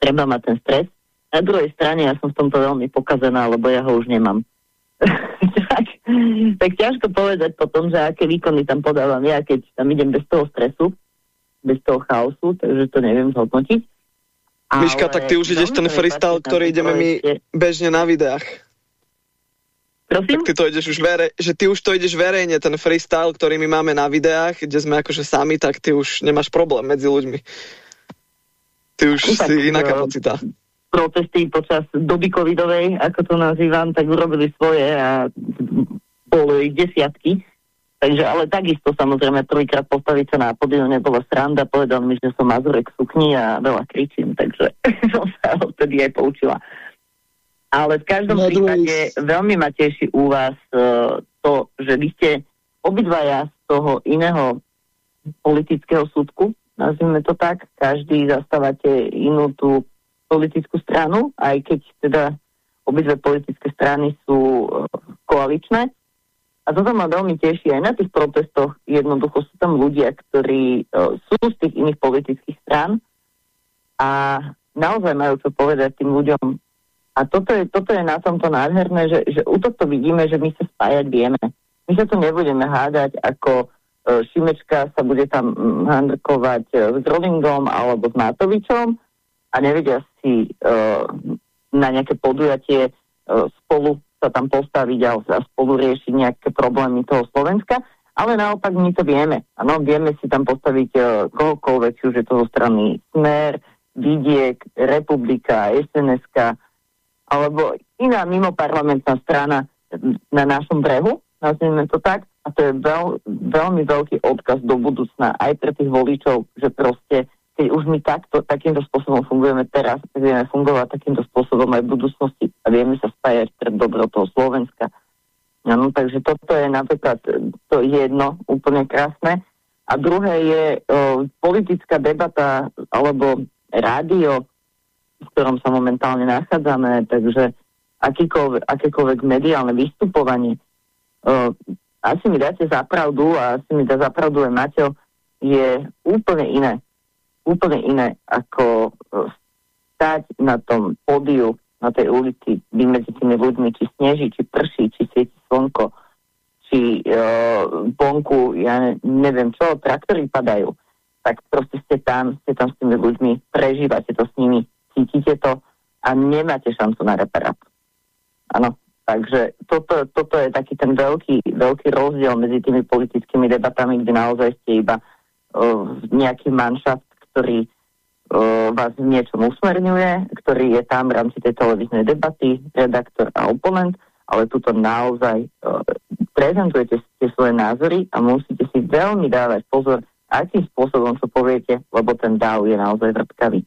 Treba mať ten stres. Na druhej strane ja som v tomto veľmi pokazená, lebo ja ho už nemám. (laughs) tak, tak ťažko povedať potom, že aké výkony tam podávam ja, keď tam idem bez toho stresu, bez toho chaosu, takže to neviem zhodnotiť. Miška, tak ty už ideš ten freestyle, ktorý ideme my bežne na videách. Prosím? Tak ty to ideš už vere, že ty už to ideš verejne, ten freestyle, ktorý my máme na videách, kde sme akože sami, tak ty už nemáš problém medzi ľuďmi. Ty už tak, si iná eh, kapacita. Protesty počas doby covidovej, ako to nazývam, tak urobili svoje a bolo ich desiatky. Takže, ale takisto samozrejme prvýkrát postaviť sa na podiu nebola sranda, povedal mi, že som mazurek sukni a veľa kričím, takže (laughs) som sa odtedy aj poučila. Ale v každom Na prípade druhý... veľmi ma teší u vás uh, to, že vy ste obidvaja z toho iného politického súdku, nazvime to tak, každý zastávate inú tú politickú stranu, aj keď teda obidve politické strany sú uh, koaličné. A toto ma veľmi teší aj na tých protestoch. Jednoducho sú tam ľudia, ktorí uh, sú z tých iných politických strán a naozaj majú čo povedať tým ľuďom A toto je, toto je na tomto nádherné, že, že u toto vidíme, že my sa spájať vieme. My sa tu nebudeme hádať, ako uh, Šimečka sa bude tam handrkovať uh, s Rollingom alebo s Matovičom a nevedia si uh, na nejaké podujatie uh, spolu sa tam postaviť a, a spolu riešiť nejaké problémy toho Slovenska, ale naopak my to vieme. Ano, vieme si tam postaviť uh, kohokoľvek, či už je to zo strany Smer, Vidiek, Republika, SNSK, alebo iná mimoparlamentná strana na našom brehu, nazvime to tak, a to je veľ, veľmi veľký odkaz do budúcna aj pre tých voličov, že proste keď už my takto, takýmto spôsobom fungujeme teraz, tak vieme fungovať takýmto spôsobom aj v budúcnosti a vieme sa spájať pred dobro toho Slovenska. No, takže toto je napríklad to jedno úplne krásne. A druhé je o, politická debata alebo rádio v ktorom sa momentálne nachádzame, takže akýkoľvek, akékoľvek mediálne vystupovanie, uh, asi mi dáte zapravdu a asi mi dá zapravdu aj Maťo, je úplne iné. Úplne iné, ako uh, stať na tom pódiu, na tej ulici, byť medzi tými ľuďmi, či sneží, či prší, či svieti slnko, či uh, vonku, ja neviem čo, traktory padajú, tak proste ste tam, ste tam s tými ľuďmi, prežívate to s nimi, cítite to a nemáte šancu na reparát. Áno, takže toto, toto je taký ten veľký, veľký rozdiel medzi tými politickými debatami, kde naozaj ste iba uh, nejaký manšaft, ktorý uh, vás v niečom usmerňuje, ktorý je tam v rámci tej televíznej debaty, redaktor a oponent, ale tuto naozaj uh, prezentujete tie svoje názory a musíte si veľmi dávať pozor, akým spôsobom to poviete, lebo ten dáv je naozaj vrtkavý.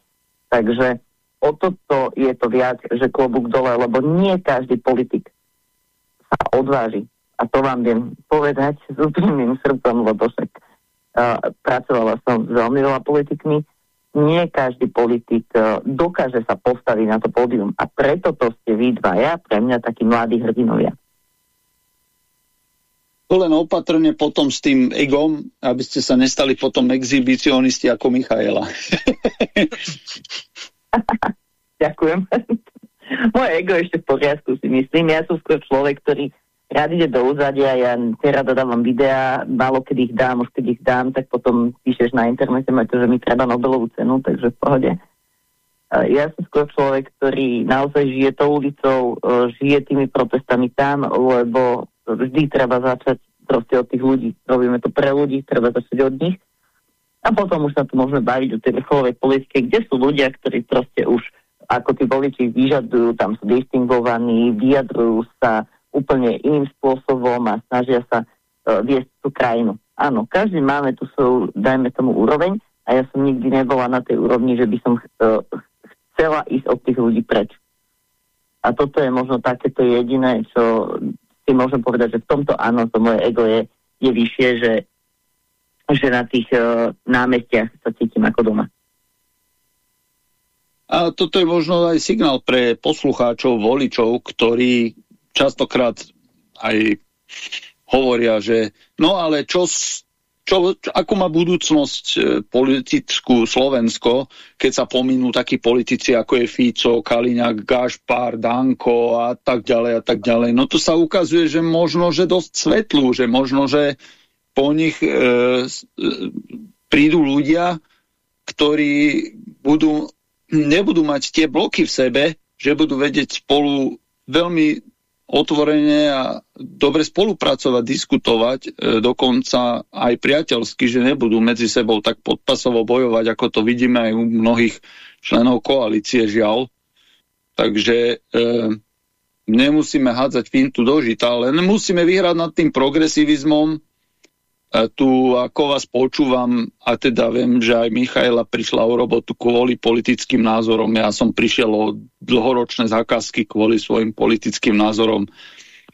Takže o toto je to viac, že klobúk dole, lebo nie každý politik sa odváži. A to vám viem povedať s úprimným srdcom, lebo však uh, pracovala som s veľmi veľa politikmi. Nie každý politik uh, dokáže sa postaviť na to pódium. A preto to ste vy ja, pre mňa takí mladí hrdinovia. Len opatrne potom s tým egom, aby ste sa nestali potom exhibicionisti ako Michaela. (laughs) (laughs) Ďakujem. Moje ego ešte v poriadku si myslím. Ja som skôr človek, ktorý rád ide do úzadia, ja rada dávam videá, málo keď ich dám, už keď ich dám, tak potom píšeš na internete, to, že mi treba Nobelovú cenu, takže v pohode. Ja som skôr človek, ktorý naozaj žije tou ulicou, e, žije tými protestami tam, lebo vždy treba začať proste od tých ľudí. Robíme to pre ľudí, treba začať od nich. A potom už sa tu môžeme baviť o tej vrcholovej politike, kde sú ľudia, ktorí proste už ako tí voliči vyžadujú, tam sú distingovaní, vyjadrujú sa úplne iným spôsobom a snažia sa uh, viesť tú krajinu. Áno, každý máme tu svoju, dajme tomu, úroveň a ja som nikdy nebola na tej úrovni, že by som uh, chcela ísť od tých ľudí preč. A toto je možno takéto jediné, čo si môžem povedať, že v tomto áno, to moje ego je, je vyššie, že že na tých uh, námestiach sa cítim ako doma. A toto je možno aj signál pre poslucháčov, voličov, ktorí častokrát aj hovoria, že no ale čo, čo, ako má budúcnosť e, politickú Slovensko, keď sa pominú takí politici, ako je Fico, Kaliňák, Gašpar, Danko a tak ďalej a tak ďalej. No to sa ukazuje, že možno, že dosť svetlú, že možno, že po nich e, e, prídu ľudia, ktorí budú, nebudú mať tie bloky v sebe, že budú vedieť spolu veľmi otvorene a dobre spolupracovať, diskutovať, e, dokonca aj priateľsky, že nebudú medzi sebou tak podpasovo bojovať, ako to vidíme aj u mnohých členov koalície, žiaľ. Takže e, nemusíme hádzať fintu do žita, len musíme vyhrať nad tým progresivizmom, tu ako vás počúvam a teda viem, že aj Michaela prišla o robotu kvôli politickým názorom. Ja som prišiel o dlhoročné zákazky kvôli svojim politickým názorom.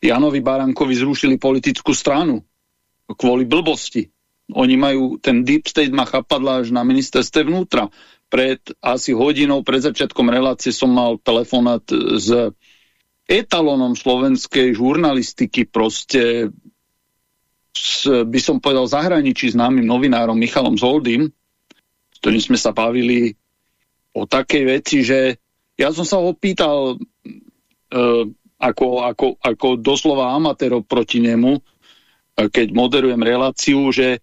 Janovi Barankovi zrušili politickú stranu kvôli blbosti. Oni majú, ten Deep State má chapadla až na ministerstve vnútra. Pred asi hodinou, pred začiatkom relácie som mal telefonát s etalonom slovenskej žurnalistiky, proste s, by som povedal, zahraničí známym novinárom Michalom Zoldym, s ktorým sme sa bavili o takej veci, že ja som sa ho pýtal, ako, ako, ako doslova amatérov proti nemu, e, keď moderujem reláciu, že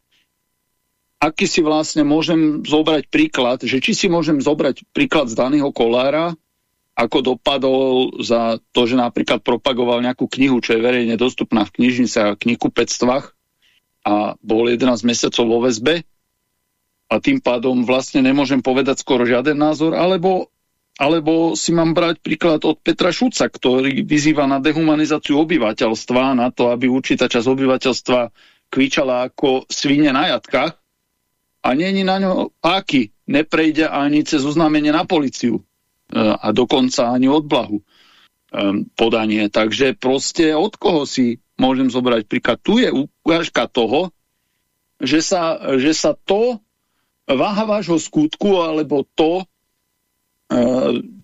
aký si vlastne môžem zobrať príklad, že či si môžem zobrať príklad z daného kolára, ako dopadol za to, že napríklad propagoval nejakú knihu, čo je verejne dostupná v knižnici a knihkupectvách a bol 11 mesiacov vo väzbe a tým pádom vlastne nemôžem povedať skoro žiaden názor, alebo alebo si mám brať príklad od Petra Šuca, ktorý vyzýva na dehumanizáciu obyvateľstva, na to, aby určitá časť obyvateľstva kvičala ako svine na jatkách a není na ňo aký. Neprejde ani cez oznámenie na policiu e, a dokonca ani od blahu e, podanie. Takže proste od koho si môžem zobrať príklad? Tu je ukážka toho, že sa, že sa to váha vášho skutku alebo to,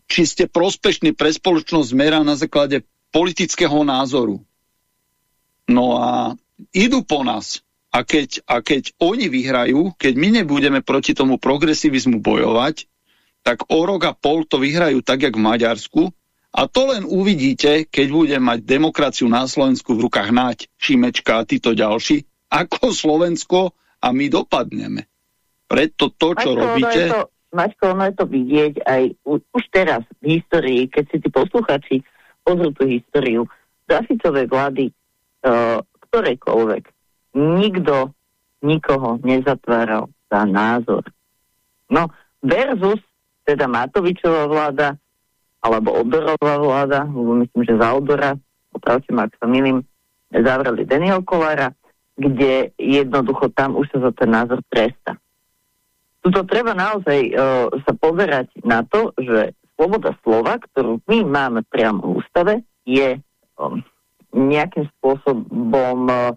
či ste prospešní pre spoločnosť zmera na základe politického názoru. No a idú po nás. A keď, a keď oni vyhrajú, keď my nebudeme proti tomu progresivizmu bojovať, tak o rok a pol to vyhrajú tak, jak v Maďarsku. A to len uvidíte, keď bude mať demokraciu na Slovensku v rukách Náď, Šimečka a títo ďalší, ako Slovensko a my dopadneme. Preto to, čo to, robíte... To, Maťko, ono je to vidieť aj už teraz v histórii, keď si tí posluchači pozrú tú históriu Zaficovej vlády uh, ktorejkoľvek. Nikto nikoho nezatváral za názor. No, versus teda Matovičová vláda alebo Odorová vláda, myslím, že za Odora, opravte ma, ak sa milím, zavreli Daniel Kolára, kde jednoducho tam už sa za ten názor tresta. Tuto treba naozaj uh, sa pozerať na to, že sloboda slova, ktorú my máme priamo v ústave, je um, nejakým spôsobom uh,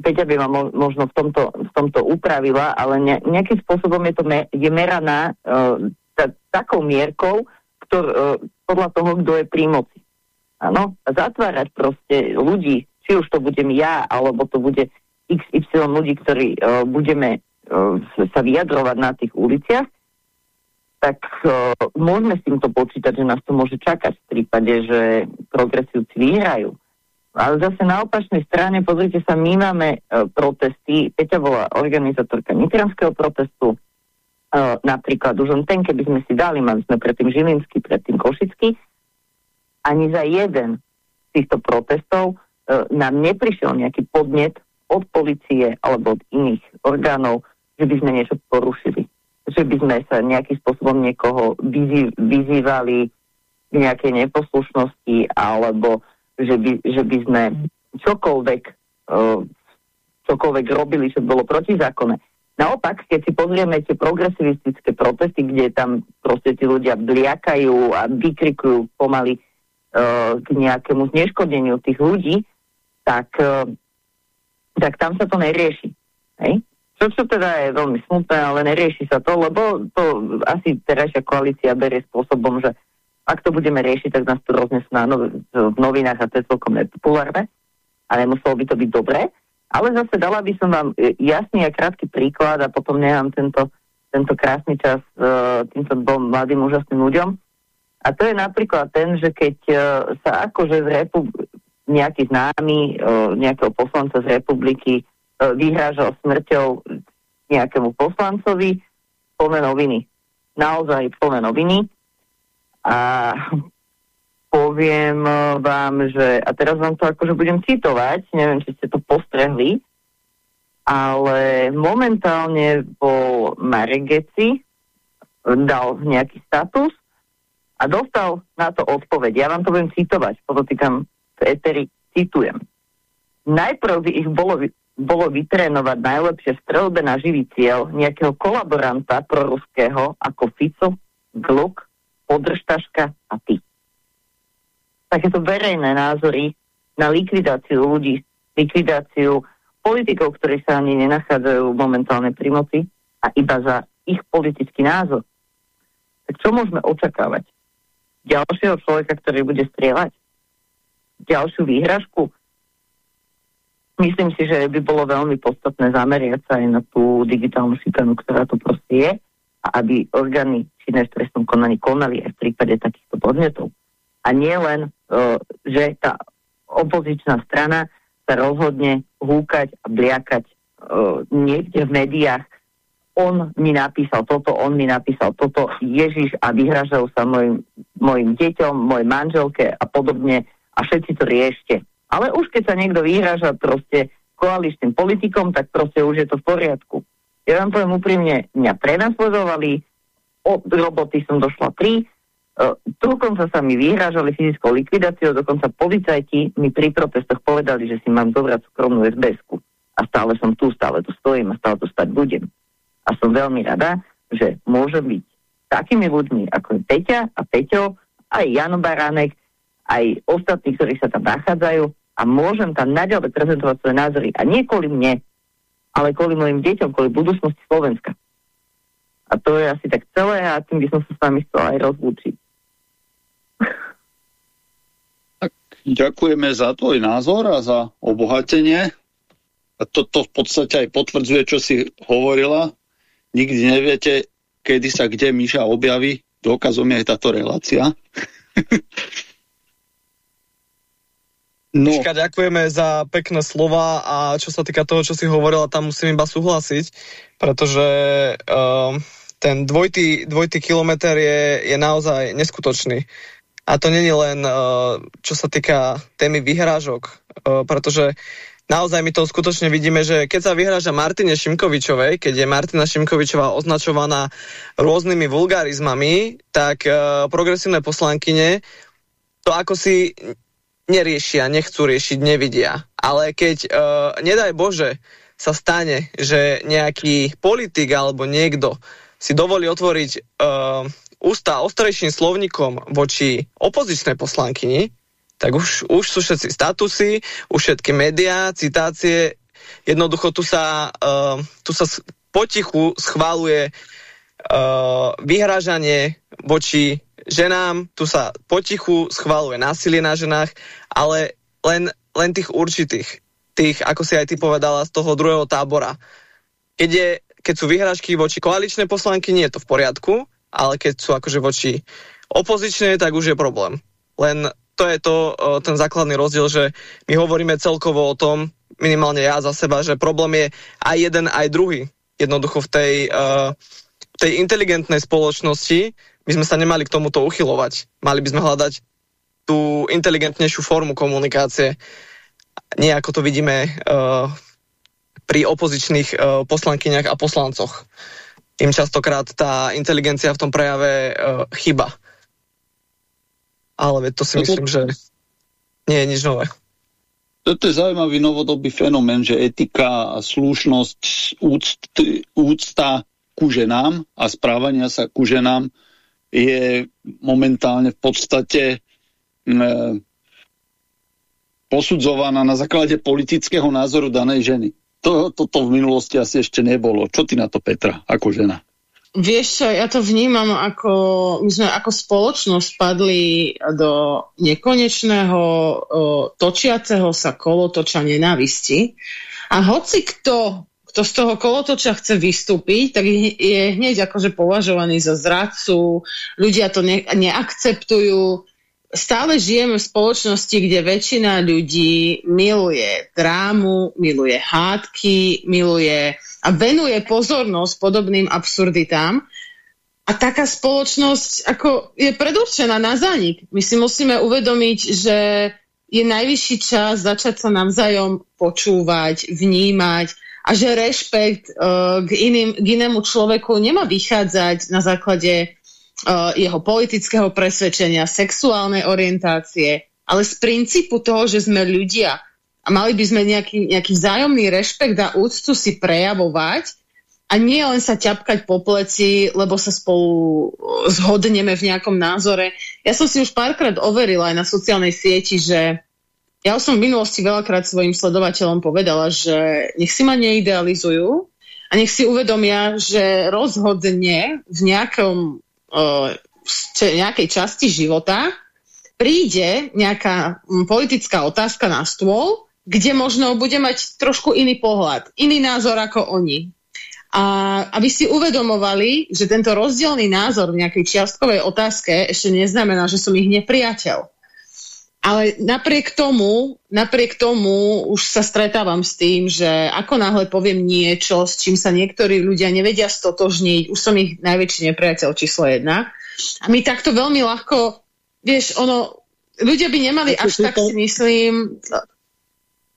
Peťa by ma mo- možno v tomto, v tomto upravila, ale ne- nejakým spôsobom je to me- je meraná ta- takou mierkou, ktor, uh, podľa toho, kto je pri moci. Áno, zatvárať proste ľudí, či už to budem ja, alebo to bude XY ľudí, ktorí uh, budeme E, sa vyjadrovať na tých uliciach, tak uh, môžeme s týmto počítať, že nás to môže čakať v prípade, že progresívci vyhrajú. Ale zase na opačnej strane, pozrite sa, my máme uh, protesty, Peťa bola organizátorka nitranského protestu, uh, napríklad už len ten, keby sme si dali, mali sme predtým Žilinský, predtým Košický, ani za jeden z týchto protestov uh, nám neprišiel nejaký podnet od policie alebo od iných orgánov, že by sme niečo porušili. Že by sme sa nejakým spôsobom niekoho vyzý, vyzývali k nejakej neposlušnosti alebo že by, že by sme čokoľvek, uh, čokoľvek robili, čo bolo protizákonné. Naopak, keď si pozrieme tie progresivistické protesty, kde tam proste tí ľudia bliakajú a vykrikujú pomaly uh, k nejakému zneškodeniu tých ľudí, tak, uh, tak tam sa to nerieši. Hej? Čo, čo teda je veľmi smutné, ale nerieši sa to, lebo to asi terajšia koalícia berie spôsobom, že ak to budeme riešiť, tak nás to roznesú v novinách a to je celkom nepopulárne a nemuselo by to byť dobré. Ale zase dala by som vám e, jasný a krátky príklad a potom nechám tento, tento krásny čas uh, týmto dvom mladým úžasným ľuďom. A to je napríklad ten, že keď uh, sa akože z repub- nejaký známy uh, nejakého poslanca z republiky E, vyhrážal smrťou nejakému poslancovi plné noviny. Naozaj plné noviny. A poviem vám, že, a teraz vám to akože budem citovať, neviem, či ste to postrehli, ale momentálne bol Maregeci, dal nejaký status a dostal na to odpoveď. Ja vám to budem citovať, podotýkam v eteri, citujem. Najprv by ich bolo bolo vytrénovať najlepšie strelbe na živý cieľ nejakého kolaboranta proruského ako Fico, Gluk, Podržtaška a ty. Takéto verejné názory na likvidáciu ľudí, likvidáciu politikov, ktorí sa ani nenachádzajú momentálne pri moci a iba za ich politický názor. Tak čo môžeme očakávať? Ďalšieho človeka, ktorý bude strieľať? Ďalšiu výhražku? Myslím si, že by bolo veľmi podstatné zameriať sa aj na tú digitálnu šikanu, ktorá to proste je a aby orgány činné v trestnom konaní konali aj v prípade takýchto podnetov. A nie len, uh, že tá opozičná strana sa rozhodne húkať a bliakať uh, niekde v médiách. On mi napísal toto, on mi napísal toto, Ježiš a vyhražajú sa mojim, mojim deťom, mojej manželke a podobne a všetci to riešte. Ale už keď sa niekto vyhraža proste koaličným politikom, tak proste už je to v poriadku. Ja vám poviem úprimne, mňa prenasledovali, od roboty som došla tri, uh, dokonca sa mi vyhrážali fyzickou likvidáciou, dokonca policajti mi pri protestoch povedali, že si mám zobrať súkromnú SBS-ku. A stále som tu, stále tu stojím a stále tu stať budem. A som veľmi rada, že môžem byť takými ľuďmi, ako je Peťa a Peťo, aj Jano Baránek, aj ostatní, ktorí sa tam nachádzajú a môžem tam naďalej prezentovať svoje názory. A nie kvôli mne, ale kvôli mojim deťom, kvôli budúcnosti Slovenska. A to je asi tak celé a tým by som sa s vami chcela aj rozlúčiť. Tak ďakujeme za tvoj názor a za obohatenie. A toto v podstate aj potvrdzuje, čo si hovorila. Nikdy neviete, kedy sa kde Miša objaví. Dôkazom je táto relácia. (laughs) No. Miška, ďakujeme za pekné slova a čo sa týka toho, čo si hovorila, tam musím iba súhlasiť, pretože uh, ten dvojitý, dvojitý kilometr je, je naozaj neskutočný. A to není len, uh, čo sa týka témy vyhrážok, uh, pretože naozaj my to skutočne vidíme, že keď sa vyhráža Martine Šimkovičovej, keď je Martina Šimkovičová označovaná rôznymi vulgarizmami, tak uh, progresívne poslankyne to ako si neriešia, nechcú riešiť, nevidia. Ale keď, nedaj Bože, sa stane, že nejaký politik alebo niekto si dovolí otvoriť uh, ústa ostrejším slovníkom voči opozičnej poslankyni, tak už, už sú všetci statusy, už všetky médiá, citácie, jednoducho tu sa, uh, tu sa potichu schváluje uh, vyhrážanie voči ženám, tu sa potichu schváluje násilie na ženách, ale len, len tých určitých, tých, ako si aj ty povedala, z toho druhého tábora. Keď, je, keď sú vyhrážky voči koaličnej poslanky, nie je to v poriadku, ale keď sú akože voči opozičnej, tak už je problém. Len to je to, ten základný rozdiel, že my hovoríme celkovo o tom, minimálne ja za seba, že problém je aj jeden, aj druhý. Jednoducho v tej, uh, tej inteligentnej spoločnosti by sme sa nemali k tomuto uchylovať. Mali by sme hľadať tú inteligentnejšiu formu komunikácie. Nie ako to vidíme uh, pri opozičných uh, poslankyniach a poslancoch. Im častokrát tá inteligencia v tom prejave uh, chyba. Ale to si no myslím, že nie je nič nové. Toto je zaujímavý novodobý fenomén, že etika a slušnosť, úcta, úcta ku ženám a správania sa ku ženám je momentálne v podstate e, posudzovaná na základe politického názoru danej ženy. To, toto v minulosti asi ešte nebolo. Čo ty na to, Petra, ako žena? Vieš čo, ja to vnímam ako, my sme ako spoločnosť padli do nekonečného o, točiaceho sa kolotoča nenávisti a hoci kto kto z toho kolotoča chce vystúpiť, tak je hneď akože považovaný za zradcu, ľudia to ne neakceptujú. Stále žijeme v spoločnosti, kde väčšina ľudí miluje drámu, miluje hádky, miluje a venuje pozornosť podobným absurditám. A taká spoločnosť ako je predurčená na zánik. My si musíme uvedomiť, že je najvyšší čas začať sa navzájom počúvať, vnímať, a že rešpekt uh, k, iným, k inému človeku nemá vychádzať na základe jeho politického presvedčenia, sexuálnej orientácie, ale z princípu toho, že sme ľudia a mali by sme nejaký, nejaký vzájomný rešpekt a úctu si prejavovať a nie len sa ťapkať po pleci, lebo sa spolu zhodneme v nejakom názore. Ja som si už párkrát overila aj na sociálnej sieti, že ja som v minulosti veľakrát svojim sledovateľom povedala, že nech si ma neidealizujú a nech si uvedomia, že rozhodne v nejakom, uh, nejakej časti života príde nejaká politická otázka na stôl, kde možno bude mať trošku iný pohľad, iný názor ako oni. a aby si uvedomovali, že tento rozdielný názor v nejakej čiastkovej otázke ešte neznamená, že som ich nepriateľ. Ale napriek tomu, napriek tomu už sa stretávam s tým, že ako náhle poviem niečo, s čím sa niektorí ľudia nevedia stotožniť, už som ich najväčší nepriateľ číslo jedna. A my takto veľmi ľahko, vieš, ono, ľudia by nemali až tak to... si myslím...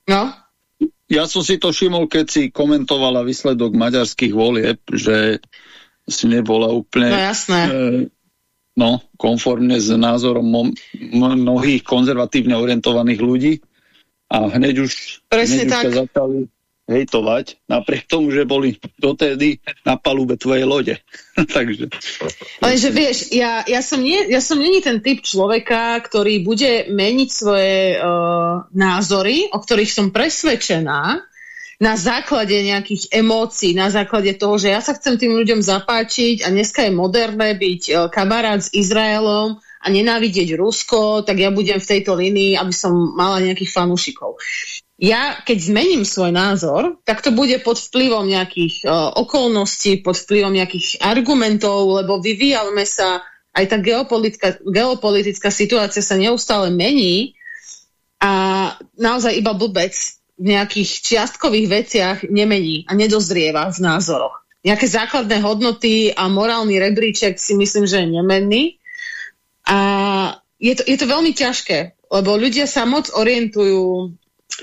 No? Ja som si to všimol, keď si komentovala výsledok maďarských volieb, že si nebola úplne... No jasné. E, no, konformne s názorom mnohých konzervatívne orientovaných ľudí. A hneď už, Presne hneď tak. už sa začali hejtovať, napriek tomu, že boli dotedy na palube tvojej lode. (laughs) Takže... Lenže vieš, ja, ja, som nie, ja som není ten typ človeka, ktorý bude meniť svoje uh, názory, o ktorých som presvedčená, na základe nejakých emócií, na základe toho, že ja sa chcem tým ľuďom zapáčiť a dneska je moderné byť uh, kamarát s Izraelom a nenávidieť Rusko, tak ja budem v tejto línii, aby som mala nejakých fanúšikov. Ja keď zmením svoj názor, tak to bude pod vplyvom nejakých uh, okolností, pod vplyvom nejakých argumentov, lebo vyvíjame sa, aj tá geopolitická, geopolitická situácia sa neustále mení a naozaj iba blbec v nejakých čiastkových veciach nemení a nedozrieva v názoroch. Nejaké základné hodnoty a morálny rebríček si myslím, že je nemenný. A je to, je to veľmi ťažké, lebo ľudia sa moc orientujú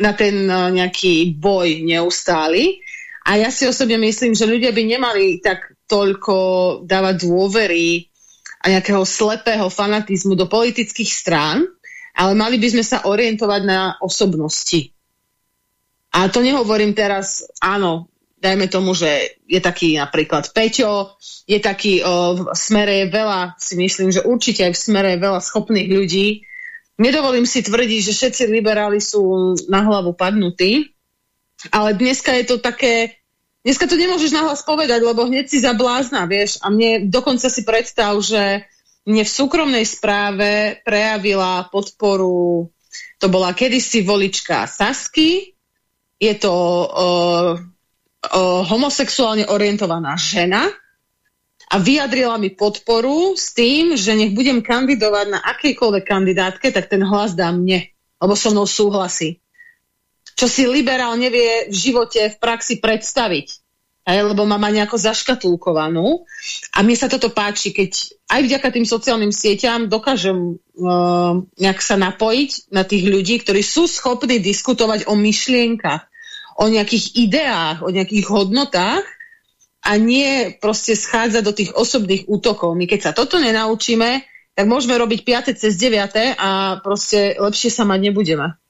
na ten e, nejaký boj neustály. A ja si osobne myslím, že ľudia by nemali tak toľko dávať dôvery a nejakého slepého fanatizmu do politických strán, ale mali by sme sa orientovať na osobnosti. A to nehovorím teraz, áno, dajme tomu, že je taký napríklad Peťo, je taký o, v smere je veľa, si myslím, že určite aj v smere je veľa schopných ľudí, Nedovolím si tvrdiť, že všetci liberáli sú na hlavu padnutí, ale dneska je to také, dneska to nemôžeš nahlas povedať, lebo hneď si zablázna, vieš, a mne dokonca si predstav, že mne v súkromnej správe prejavila podporu, to bola kedysi volička Sasky, je to uh, uh, homosexuálne orientovaná žena, a vyjadrila mi podporu s tým, že nech budem kandidovať na akejkoľvek kandidátke, tak ten hlas dá mne, lebo so mnou súhlasí. Čo si liberál nevie v živote, v praxi predstaviť. Aj, lebo má ma nejako zaškatulkovanú. A mne sa toto páči, keď aj vďaka tým sociálnym sieťam dokážem uh, nejak sa napojiť na tých ľudí, ktorí sú schopní diskutovať o myšlienkach, o nejakých ideách, o nejakých hodnotách a nie proste schádza do tých osobných útokov. My keď sa toto nenaučíme, tak môžeme robiť 5. cez 9. a proste lepšie sa mať nebudeme.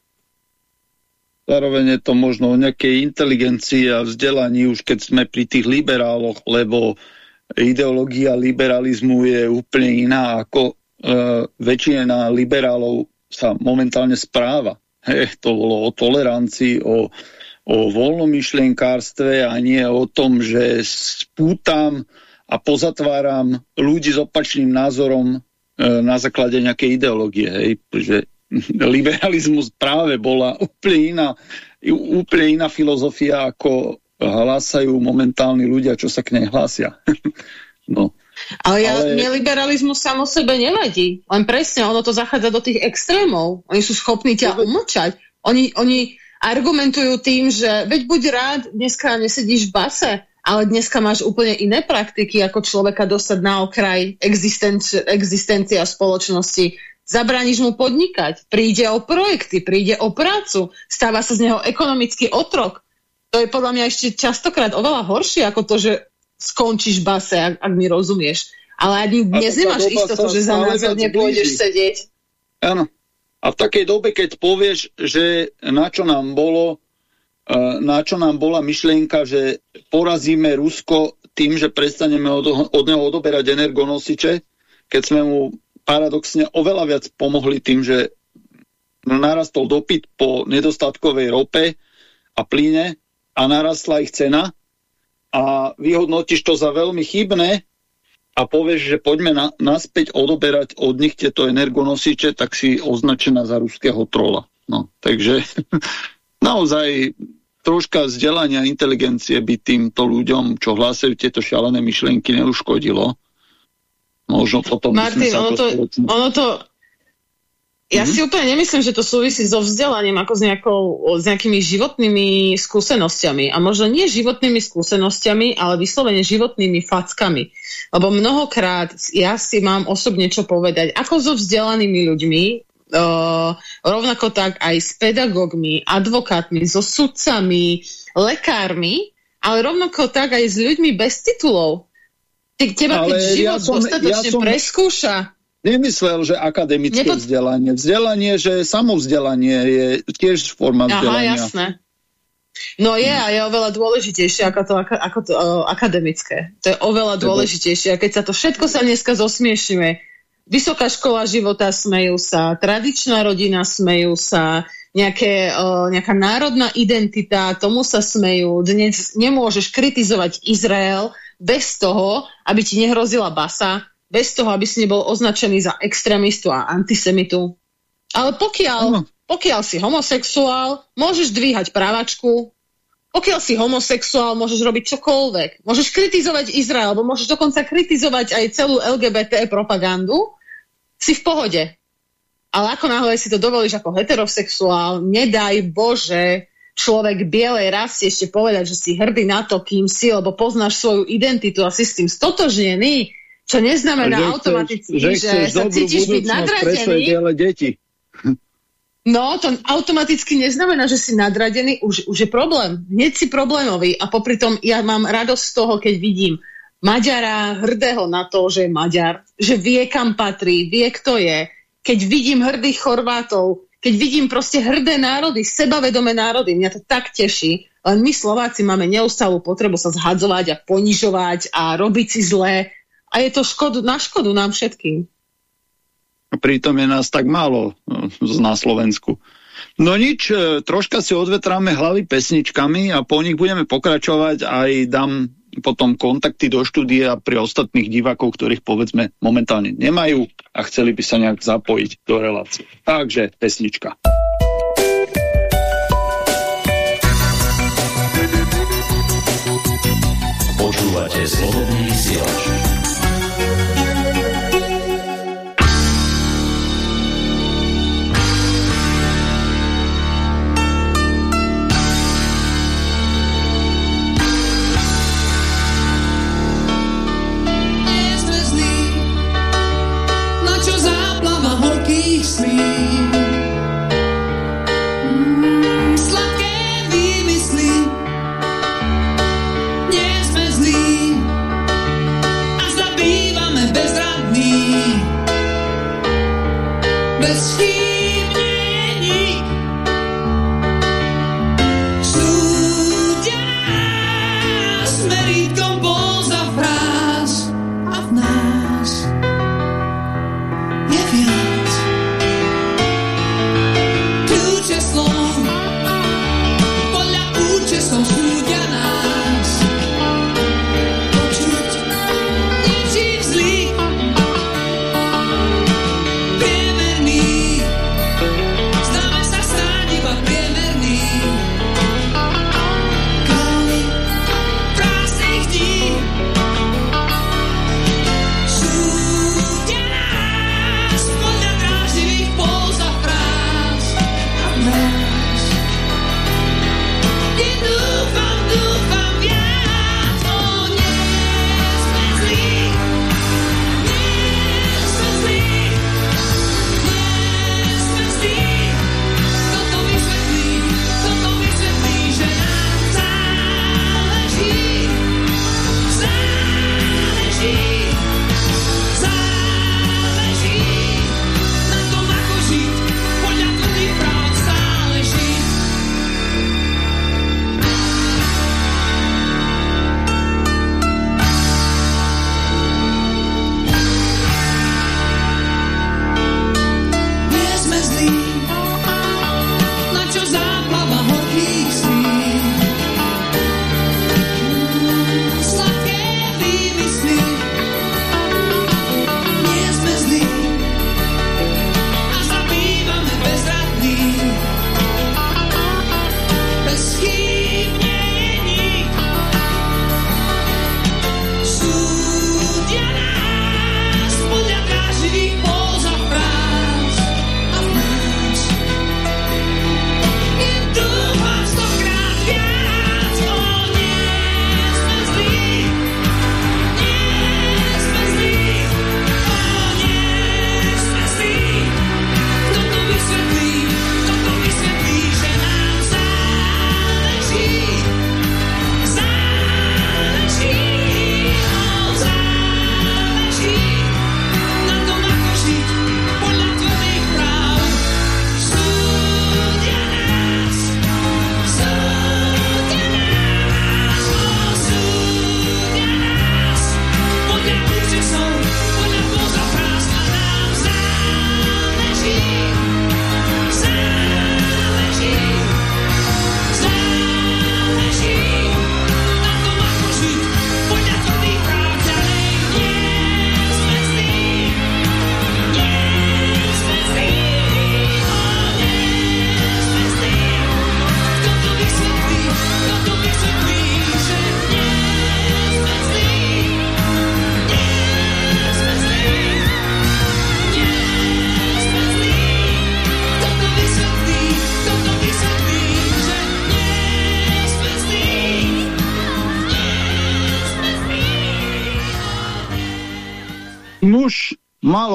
Zároveň je to možno o nejakej inteligencii a vzdelaní, už keď sme pri tých liberáloch, lebo ideológia liberalizmu je úplne iná, ako e, väčšina liberálov sa momentálne správa. He, to bolo o tolerancii, o o voľnomyšlienkárstve a nie o tom, že spútam a pozatváram ľudí s opačným názorom e, na základe nejakej ideológie. Hej? Že (laughs) liberalizmus práve bola úplne iná, úplne iná filozofia, ako hlásajú momentálni ľudia, čo sa k nej hlásia. (laughs) no. Ale, ja, Ale... mne liberalizmus sám o sebe nevadí. Len presne, ono to zachádza do tých extrémov. Oni sú schopní ťa umlčať. Oni, oni, argumentujú tým, že veď buď rád, dneska nesedíš v base, ale dneska máš úplne iné praktiky, ako človeka dostať na okraj existencia spoločnosti. Zabrániš mu podnikať, príde o projekty, príde o prácu, stáva sa z neho ekonomický otrok. To je podľa mňa ešte častokrát oveľa horšie ako to, že skončíš v base, ak, ak mi rozumieš. Ale ani dnes nemáš istotu, že za nás nepôjdeš sedieť. Áno, a v takej dobe, keď povieš, že na čo nám bolo, e, na čo nám bola myšlienka, že porazíme Rusko tým, že prestaneme od, od neho odoberať energonosiče, keď sme mu paradoxne oveľa viac pomohli tým, že narastol dopyt po nedostatkovej rope a plyne a narastla ich cena. A vyhodnotíš to za veľmi chybné, a povieš, že poďme na, naspäť odoberať od nich tieto energonosiče, tak si označená za ruského trola. No, takže (laughs) naozaj troška vzdelania inteligencie by týmto ľuďom, čo hlásajú tieto šialené myšlienky, neuškodilo. Možno potom Martin, ono to, ono to, ja mm-hmm. si úplne nemyslím, že to súvisí so vzdelaním ako s, nejakou, s nejakými životnými skúsenosťami. A možno nie životnými skúsenosťami, ale vyslovene životnými fackami. Lebo mnohokrát ja si mám osobne čo povedať, ako so vzdelanými ľuďmi, uh, rovnako tak aj s pedagógmi, advokátmi, so sudcami, lekármi, ale rovnako tak aj s ľuďmi bez titulov. Teba ale keď život ja som, dostatočne ja som... preskúša, Nemyslel, že akademické Nepod... vzdelanie. Vzdelanie, že samovzdelanie je tiež forma Aha, vzdelania. Aha, jasné. No je a je oveľa dôležitejšie ako to, ako, ako to uh, akademické. To je oveľa dôležitejšie. A keď sa to všetko sa dneska zosmiešňuje, vysoká škola života smejú sa, tradičná rodina smejú sa, nejaké, uh, nejaká národná identita, tomu sa smejú. Dnes nemôžeš kritizovať Izrael bez toho, aby ti nehrozila basa, bez toho, aby si nebol označený za extrémistu a antisemitu. Ale pokiaľ, pokiaľ si homosexuál, môžeš dvíhať právačku, pokiaľ si homosexuál, môžeš robiť čokoľvek. Môžeš kritizovať Izrael, alebo môžeš dokonca kritizovať aj celú LGBT propagandu, si v pohode. Ale ako náhle si to dovolíš ako heterosexuál, nedaj Bože, človek bielej rasy ešte povedať, že si hrdý na to, kým si, lebo poznáš svoju identitu a si s tým stotožnený, čo neznamená že automaticky, chceš, že, že sa cítiš byť nadradený. deti. No, to automaticky neznamená, že si nadradený, už, už je problém. Hneď si problémový a popri tom ja mám radosť z toho, keď vidím Maďara hrdého na to, že je Maďar, že vie, kam patrí, vie, kto je. Keď vidím hrdých Chorvátov, keď vidím proste hrdé národy, sebavedomé národy, mňa to tak teší. Len my Slováci máme neustálu potrebu sa zhadzovať a ponižovať a robiť si zlé a je to škodu, na škodu nám všetkým. Pritom je nás tak málo no, na Slovensku. No nič, e, troška si odvetráme hlavy pesničkami a po nich budeme pokračovať aj dám potom kontakty do štúdia pri ostatných divákov, ktorých povedzme momentálne nemajú a chceli by sa nejak zapojiť do relácie. Takže pesnička. Počúvate slobodný vysielač. sleep.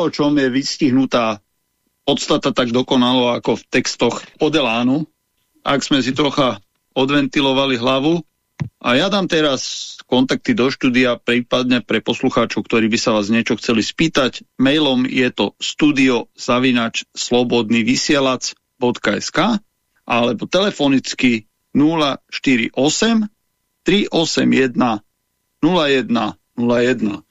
Čom je vystihnutá podstata tak dokonalo ako v textoch Odelánu. Ak sme si trocha odventilovali hlavu. A ja dám teraz kontakty do štúdia, prípadne pre poslucháčov, ktorí by sa vás niečo chceli spýtať. Mailom je to studio zavinač slobodný vysielac.sk alebo telefonicky 048 381 0101.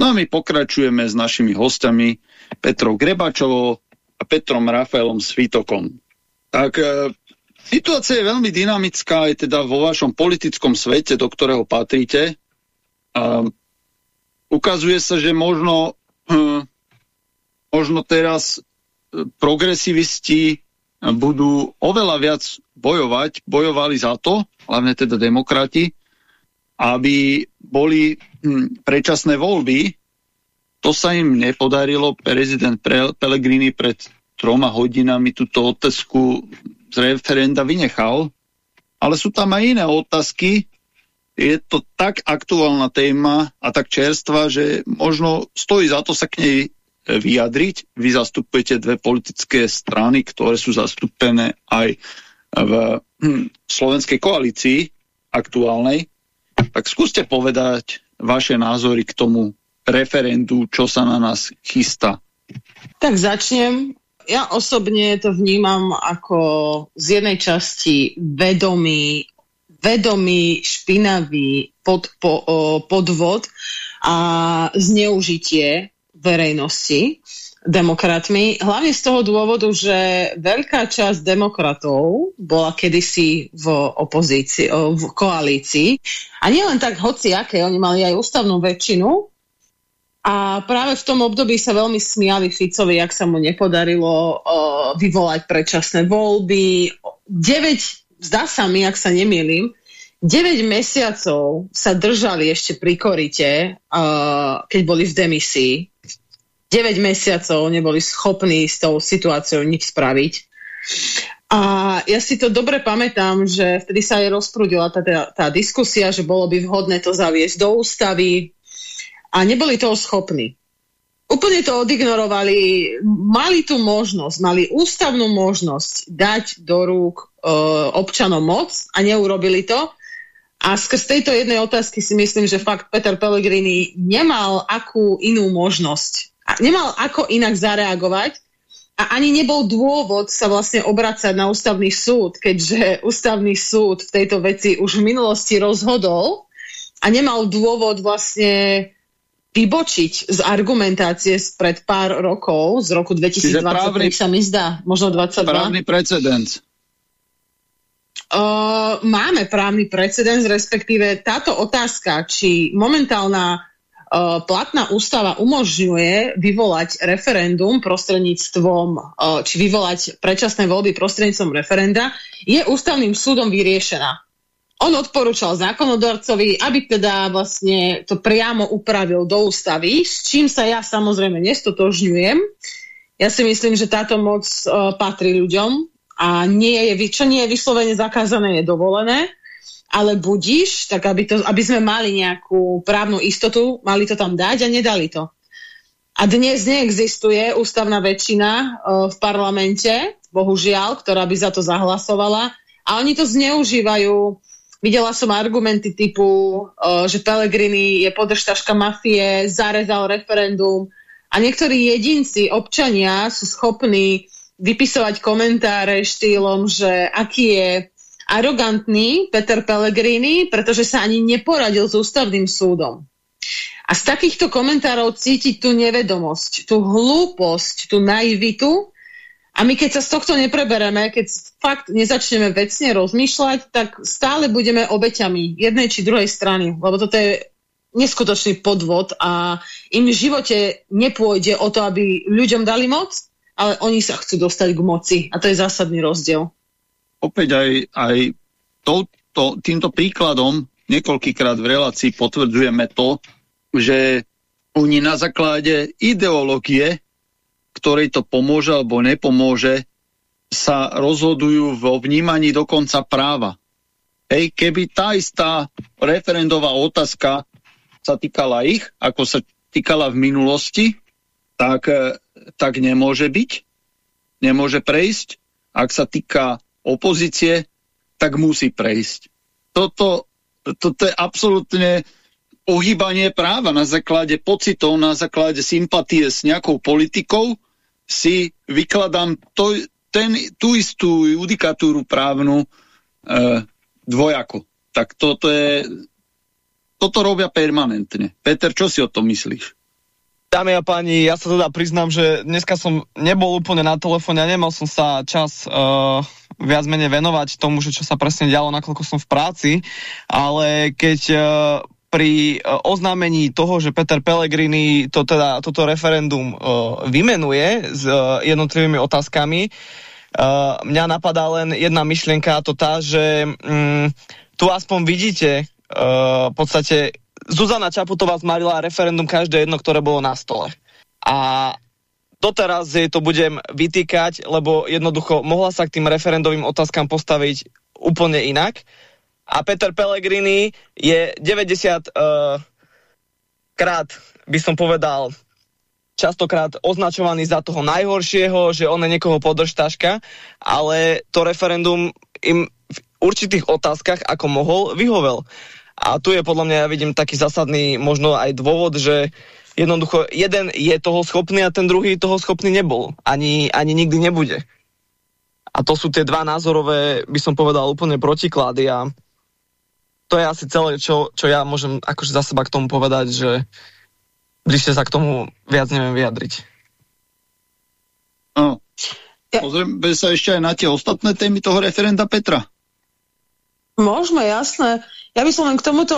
No a my pokračujeme s našimi hostiami Petrou Grebačovou a Petrom Rafaelom Svitokom. Tak e, situácia je veľmi dynamická aj teda vo vašom politickom svete, do ktorého patríte. A ukazuje sa, že možno, e, možno teraz e, progresivisti budú oveľa viac bojovať, bojovali za to, hlavne teda demokrati, aby boli hm, predčasné voľby. To sa im nepodarilo. Prezident Pellegrini pred troma hodinami túto otázku z referenda vynechal. Ale sú tam aj iné otázky. Je to tak aktuálna téma a tak čerstvá, že možno stojí za to sa k nej vyjadriť. Vy zastupujete dve politické strany, ktoré sú zastúpené aj v hm, slovenskej koalícii aktuálnej. Tak skúste povedať vaše názory k tomu referendu, čo sa na nás chystá. Tak začnem. Ja osobne to vnímam ako z jednej časti vedomý, vedomý špinavý pod, po, podvod a zneužitie verejnosti demokratmi. Hlavne z toho dôvodu, že veľká časť demokratov bola kedysi v opozícii, v koalícii. A nielen tak hociaké, oni mali aj ústavnú väčšinu. A práve v tom období sa veľmi smiali Ficovi, jak sa mu nepodarilo vyvolať predčasné voľby. 9, zdá sa mi, ak sa nemýlim, 9 mesiacov sa držali ešte pri korite, keď boli v demisii 9 mesiacov neboli schopní s tou situáciou nič spraviť. A ja si to dobre pamätám, že vtedy sa aj rozprúdila tá, tá, tá diskusia, že bolo by vhodné to zaviesť do ústavy a neboli toho schopní. Úplne to odignorovali, mali tu možnosť, mali ústavnú možnosť dať do rúk e, občanom moc a neurobili to. A skrz tejto jednej otázky si myslím, že fakt Peter Pellegrini nemal akú inú možnosť nemal ako inak zareagovať a ani nebol dôvod sa vlastne obracať na ústavný súd, keďže ústavný súd v tejto veci už v minulosti rozhodol a nemal dôvod vlastne vybočiť z argumentácie pred pár rokov, z roku 2020, právny, sa mi zdá, možno 22. Právny precedens. Uh, máme právny precedens, respektíve táto otázka, či momentálna platná ústava umožňuje vyvolať referendum prostredníctvom, uh, či vyvolať predčasné voľby prostredníctvom referenda, je ústavným súdom vyriešená. On odporúčal zákonodarcovi, aby teda vlastne to priamo upravil do ústavy, s čím sa ja samozrejme nestotožňujem. Ja si myslím, že táto moc uh, patrí ľuďom a nie je, čo nie je vyslovene zakázané, je dovolené ale budíš, tak aby, to, aby sme mali nejakú právnu istotu, mali to tam dať a nedali to. A dnes neexistuje ústavná väčšina uh, v parlamente, bohužiaľ, ktorá by za to zahlasovala. A oni to zneužívajú. Videla som argumenty typu, uh, že Pellegrini je podržtaška mafie, zarezal referendum. A niektorí jedinci, občania sú schopní vypisovať komentáre štýlom, že aký je arogantný Peter Pellegrini, pretože sa ani neporadil s ústavným súdom. A z takýchto komentárov cítiť tú nevedomosť, tú hlúposť, tú naivitu. A my keď sa z tohto neprebereme, keď fakt nezačneme vecne rozmýšľať, tak stále budeme obeťami jednej či druhej strany. Lebo toto je neskutočný podvod a im v živote nepôjde o to, aby ľuďom dali moc, ale oni sa chcú dostať k moci. A to je zásadný rozdiel opäť aj, aj to, to, týmto príkladom niekoľkýkrát v relácii potvrdzujeme to, že oni na základe ideológie, ktorej to pomôže alebo nepomôže, sa rozhodujú vo vnímaní dokonca práva. Hej, keby tá istá referendová otázka sa týkala ich, ako sa týkala v minulosti, tak, e, tak nemôže byť, nemôže prejsť. Ak sa týka opozície, tak musí prejsť. Toto, toto je absolútne ohýbanie práva na základe pocitov, na základe sympatie s nejakou politikou si vykladám to, ten, tú istú judikatúru právnu e, dvojako. Tak toto je toto robia permanentne. Peter, čo si o tom myslíš? Dámy a páni, ja sa teda priznám, že dneska som nebol úplne na telefóne a nemal som sa čas uh, viac menej venovať tomu, že čo sa presne dialo, nakoľko som v práci, ale keď uh, pri uh, oznámení toho, že Peter Pellegrini to teda, toto referendum uh, vymenuje s jednotlivými otázkami, mňa napadá len jedna myšlienka, a to tá, že um, tu aspoň vidíte v podstate Zuzana Čaputová zmarila referendum každé jedno, ktoré bolo na stole. A doteraz jej to budem vytýkať, lebo jednoducho mohla sa k tým referendovým otázkam postaviť úplne inak. A Peter Pellegrini je 90 uh, eh, krát, by som povedal, častokrát označovaný za toho najhoršieho, že on je niekoho podržtaška, ale to referendum im v určitých otázkach, ako mohol, vyhovel. A tu je podľa mňa, ja vidím taký zásadný možno aj dôvod, že jednoducho jeden je toho schopný a ten druhý toho schopný nebol. Ani, ani nikdy nebude. A to sú tie dva názorové, by som povedal, úplne protiklady a to je asi celé, čo, čo ja môžem akože za seba k tomu povedať, že bližšie sa k tomu viac neviem vyjadriť. No. Ja. Pozrieme sa ešte aj na tie ostatné témy toho referenda Petra. Môžeme, jasné. Ja by som len k, tomuto,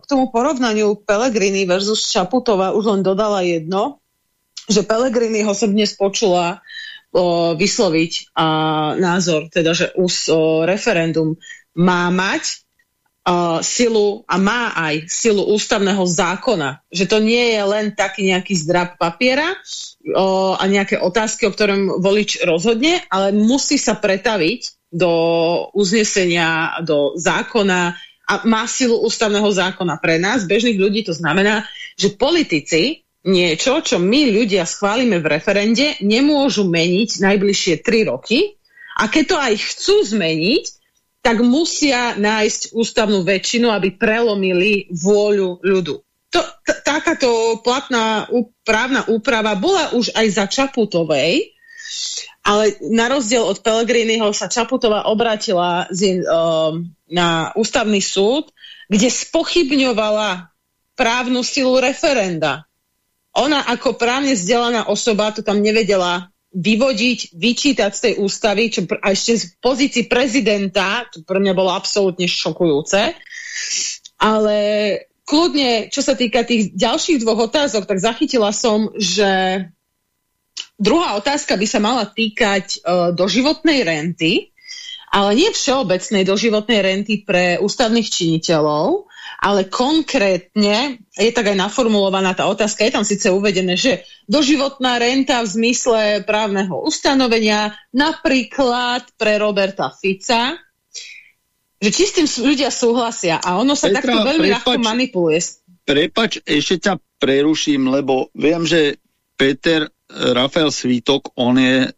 k tomu porovnaniu Pelegrini versus Čaputová už len dodala jedno, že Pelegrini ho som dnes počula vysloviť a, názor, teda, že už referendum má mať silu a má aj silu ústavného zákona. Že to nie je len taký nejaký zdrab papiera a nejaké otázky, o ktorom volič rozhodne, ale musí sa pretaviť do uznesenia, do zákona, a má silu ústavného zákona. Pre nás, bežných ľudí, to znamená, že politici niečo, čo my ľudia schválime v referende, nemôžu meniť najbližšie tri roky a keď to aj chcú zmeniť, tak musia nájsť ústavnú väčšinu, aby prelomili vôľu ľudu. To, takáto platná právna úprava bola už aj za Čaputovej, ale na rozdiel od Pelegriniho sa Čaputová obratila z, um, na ústavný súd, kde spochybňovala právnu silu referenda. Ona ako právne vzdelaná osoba to tam nevedela vyvodiť, vyčítať z tej ústavy, čo a ešte z pozícii prezidenta, to pre mňa bolo absolútne šokujúce. Ale kľudne, čo sa týka tých ďalších dvoch otázok, tak zachytila som, že Druhá otázka by sa mala týkať uh, doživotnej renty, ale nie všeobecnej doživotnej renty pre ústavných činiteľov, ale konkrétne je tak aj naformulovaná tá otázka, je tam síce uvedené, že doživotná renta v zmysle právneho ustanovenia napríklad pre Roberta Fica, že či s tým ľudia súhlasia a ono sa Petra, takto veľmi prepač, ľahko manipuluje. Prepač, ešte ťa preruším, lebo viem, že Peter Rafael Svítok, on je e,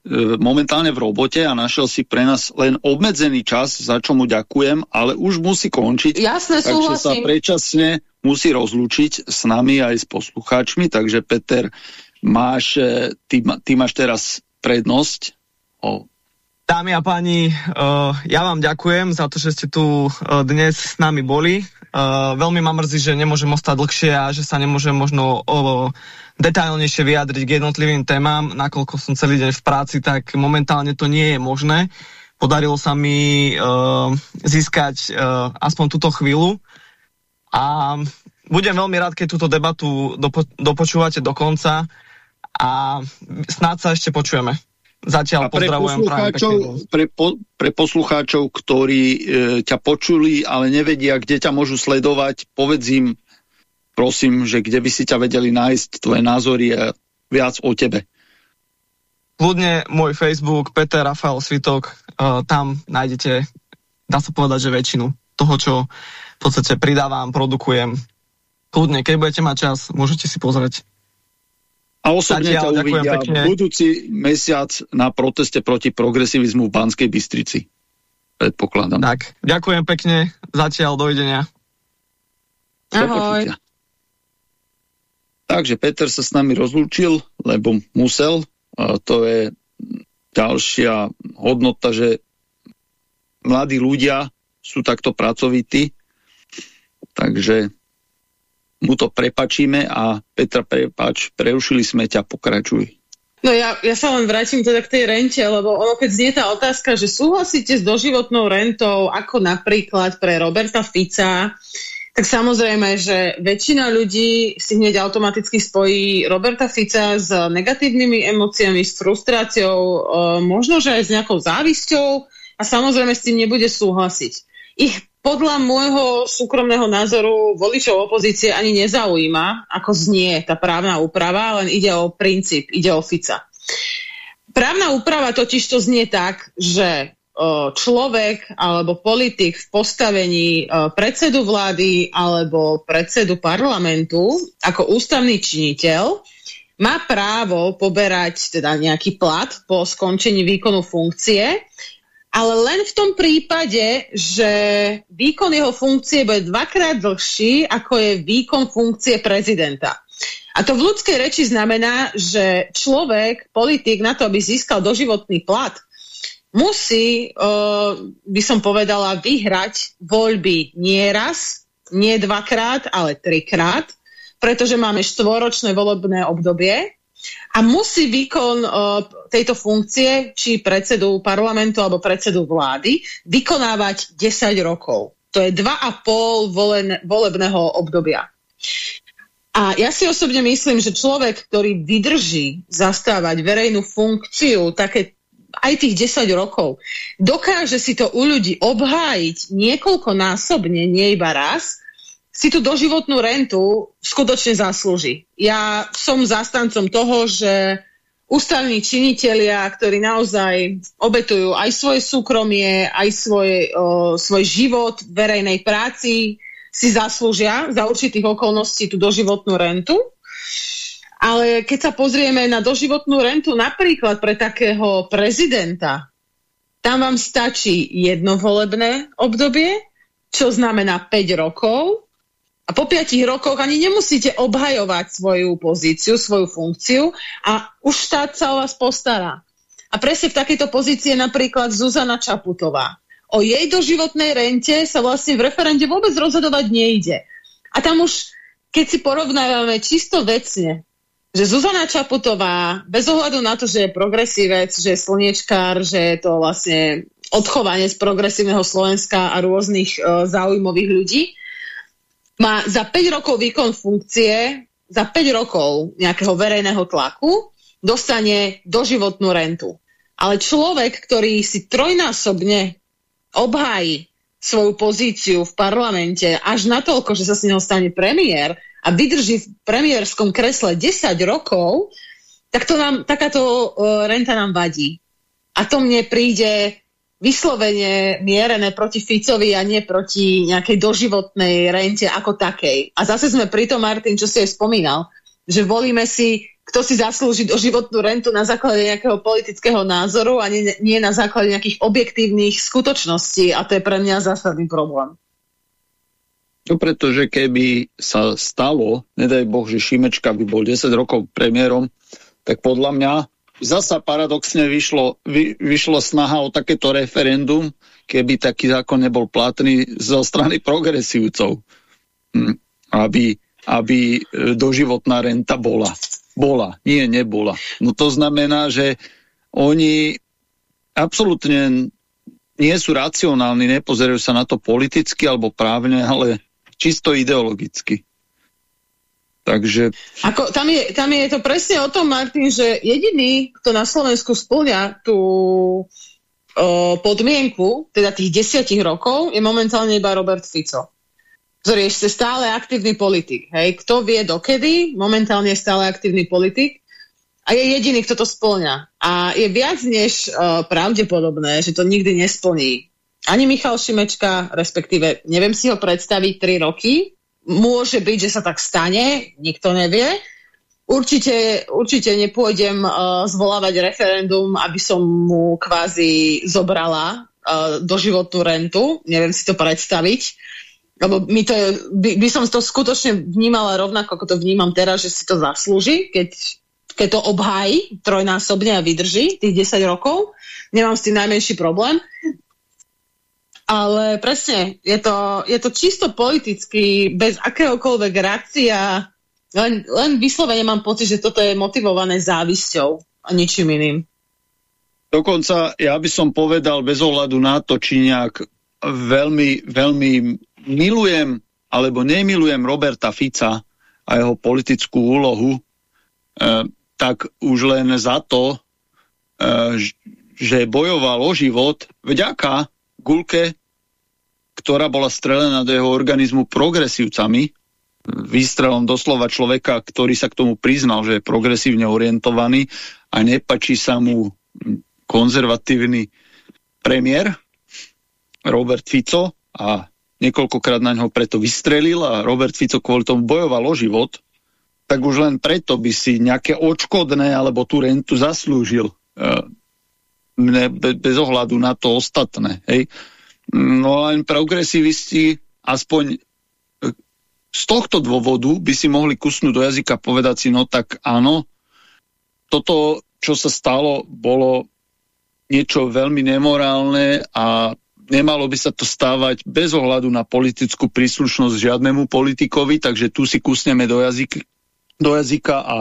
momentálne v robote a našiel si pre nás len obmedzený čas, za čo mu ďakujem, ale už musí končiť. Jasne, takže súhlasím. sa predčasne musí rozlúčiť s nami aj s poslucháčmi, takže Peter, máš, e, ty, ty máš teraz prednosť. O... Dámy a páni, uh, ja vám ďakujem za to, že ste tu dnes s nami boli. Veľmi ma mrzí, že nemôžem ostať dlhšie a že sa nemôžem možno detailnejšie vyjadriť k jednotlivým témam, nakoľko som celý deň v práci, tak momentálne to nie je možné. Podarilo sa mi uh, získať uh, aspoň túto chvíľu a budem veľmi rád, keď túto debatu dopo dopočúvate do konca a snáď sa ešte počujeme. Zatiaľ a pre pozdravujem poslucháčov, pre, po, pre poslucháčov, ktorí e, ťa počuli, ale nevedia, kde ťa môžu sledovať, povedz im, prosím, že kde by si ťa vedeli nájsť, tvoje názory a viac o tebe. Kľudne môj Facebook, Peter Rafael Svitok, uh, tam nájdete, dá sa povedať, že väčšinu toho, čo v podstate pridávam, produkujem. Kľudne, keď budete mať čas, môžete si pozrieť. A osobne ťa uvidia pekne. budúci mesiac na proteste proti progresivizmu v Banskej Bystrici. Predpokladám. Tak, ďakujem pekne. Zatiaľ, dovidenia. Ahoj. Takže Peter sa s nami rozlúčil, lebo musel. A to je ďalšia hodnota, že mladí ľudia sú takto pracovití. Takže mu to prepačíme a Petra, prepač, preušili sme ťa, pokračuj. No ja, ja sa len vrátim teda k tej rente, lebo ono keď znie tá otázka, že súhlasíte s doživotnou rentou ako napríklad pre Roberta Fica, tak samozrejme, že väčšina ľudí si hneď automaticky spojí Roberta Fica s negatívnymi emóciami, s frustráciou, e, možno, že aj s nejakou závisťou a samozrejme s tým nebude súhlasiť. Ich podľa môjho súkromného názoru voličov opozície ani nezaujíma, ako znie tá právna úprava, len ide o princíp, ide o Fica. Právna úprava totiž to znie tak, že človek alebo politik v postavení predsedu vlády alebo predsedu parlamentu ako ústavný činiteľ má právo poberať teda nejaký plat po skončení výkonu funkcie ale len v tom prípade, že výkon jeho funkcie bude dvakrát dlhší, ako je výkon funkcie prezidenta. A to v ľudskej reči znamená, že človek, politik na to, aby získal doživotný plat, musí, by som povedala, vyhrať voľby nie raz, nie dvakrát, ale trikrát, pretože máme štvoročné volebné obdobie a musí výkon tejto funkcie, či predsedu parlamentu alebo predsedu vlády, vykonávať 10 rokov. To je 2,5 volen, volebného obdobia. A ja si osobne myslím, že človek, ktorý vydrží zastávať verejnú funkciu také aj tých 10 rokov, dokáže si to u ľudí obhájiť niekoľkonásobne, nie iba raz, si tú doživotnú rentu skutočne zaslúži. Ja som zastancom toho, že ústavní činitelia, ktorí naozaj obetujú aj svoje súkromie, aj svoj, o, svoj život verejnej práci, si zaslúžia za určitých okolností tú doživotnú rentu. Ale keď sa pozrieme na doživotnú rentu napríklad pre takého prezidenta, tam vám stačí jedno volebné obdobie, čo znamená 5 rokov a po piatich rokoch ani nemusíte obhajovať svoju pozíciu, svoju funkciu a už štát sa o vás postará. A presne v takejto pozícii je napríklad Zuzana Čaputová. O jej doživotnej rente sa vlastne v referende vôbec rozhodovať nejde. A tam už, keď si porovnávame čisto vecne, že Zuzana Čaputová, bez ohľadu na to, že je progresívec, že je slniečkár, že je to vlastne odchovanie z progresívneho Slovenska a rôznych uh, záujmových ľudí, má za 5 rokov výkon funkcie, za 5 rokov nejakého verejného tlaku, dostane doživotnú rentu. Ale človek, ktorý si trojnásobne obhájí svoju pozíciu v parlamente až natoľko, že sa s neho stane premiér a vydrží v premiérskom kresle 10 rokov, tak to nám, takáto uh, renta nám vadí. A to mne príde vyslovene mierené proti Ficovi a nie proti nejakej doživotnej rente ako takej. A zase sme pri tom, Martin, čo si aj spomínal, že volíme si, kto si zaslúži doživotnú rentu na základe nejakého politického názoru a nie, nie na základe nejakých objektívnych skutočností a to je pre mňa zásadný problém. No pretože keby sa stalo, nedaj Boh, že Šimečka by bol 10 rokov premiérom, tak podľa mňa zasa paradoxne vyšlo, vy, vyšlo snaha o takéto referendum, keby taký zákon nebol platný zo strany progresívcov, hm. aby, aby e, doživotná renta bola. Bola, nie nebola. No to znamená, že oni absolútne nie sú racionálni, nepozerajú sa na to politicky alebo právne, ale čisto ideologicky. Takže... Ako, tam, je, tam je to presne o tom, Martin, že jediný, kto na Slovensku splňa tú o, podmienku, teda tých desiatich rokov, je momentálne iba Robert Fico ktorý je ešte stále aktívny politik. Hej? Kto vie dokedy, momentálne je stále aktívny politik a je jediný, kto to splňa. A je viac než uh, pravdepodobné, že to nikdy nesplní. Ani Michal Šimečka, respektíve neviem si ho predstaviť 3 roky, Môže byť, že sa tak stane, nikto nevie, určite, určite nepôjdem uh, zvolávať referendum, aby som mu kvázi zobrala uh, doživotnú rentu. Neviem si to predstaviť. Lebo my to je, by, by som to skutočne vnímala rovnako, ako to vnímam teraz, že si to zaslúži, keď, keď to obhájí trojnásobne a vydrží tých 10 rokov. Nemám s tým najmenší problém. Ale presne, je to, je to čisto politicky, bez akéhokoľvek reakcia, len, len vyslovene mám pocit, že toto je motivované závisťou a ničím iným. Dokonca ja by som povedal bez ohľadu na to, či nejak veľmi, veľmi milujem alebo nemilujem Roberta Fica a jeho politickú úlohu, e, tak už len za to, e, že bojoval o život, vďaka Gulke, ktorá bola strelená do jeho organizmu progresívcami, výstrelom doslova človeka, ktorý sa k tomu priznal, že je progresívne orientovaný a nepačí sa mu konzervatívny premiér Robert Fico a niekoľkokrát na ňo preto vystrelil a Robert Fico kvôli tomu bojoval o život, tak už len preto by si nejaké očkodné alebo tú rentu zaslúžil. Bez ohľadu na to ostatné. Hej. No len progresivisti aspoň e, z tohto dôvodu by si mohli kusnúť do jazyka povedať si, no tak áno, toto, čo sa stalo, bolo niečo veľmi nemorálne a nemalo by sa to stávať bez ohľadu na politickú príslušnosť žiadnemu politikovi, takže tu si kusneme do, jazyk, do jazyka a, a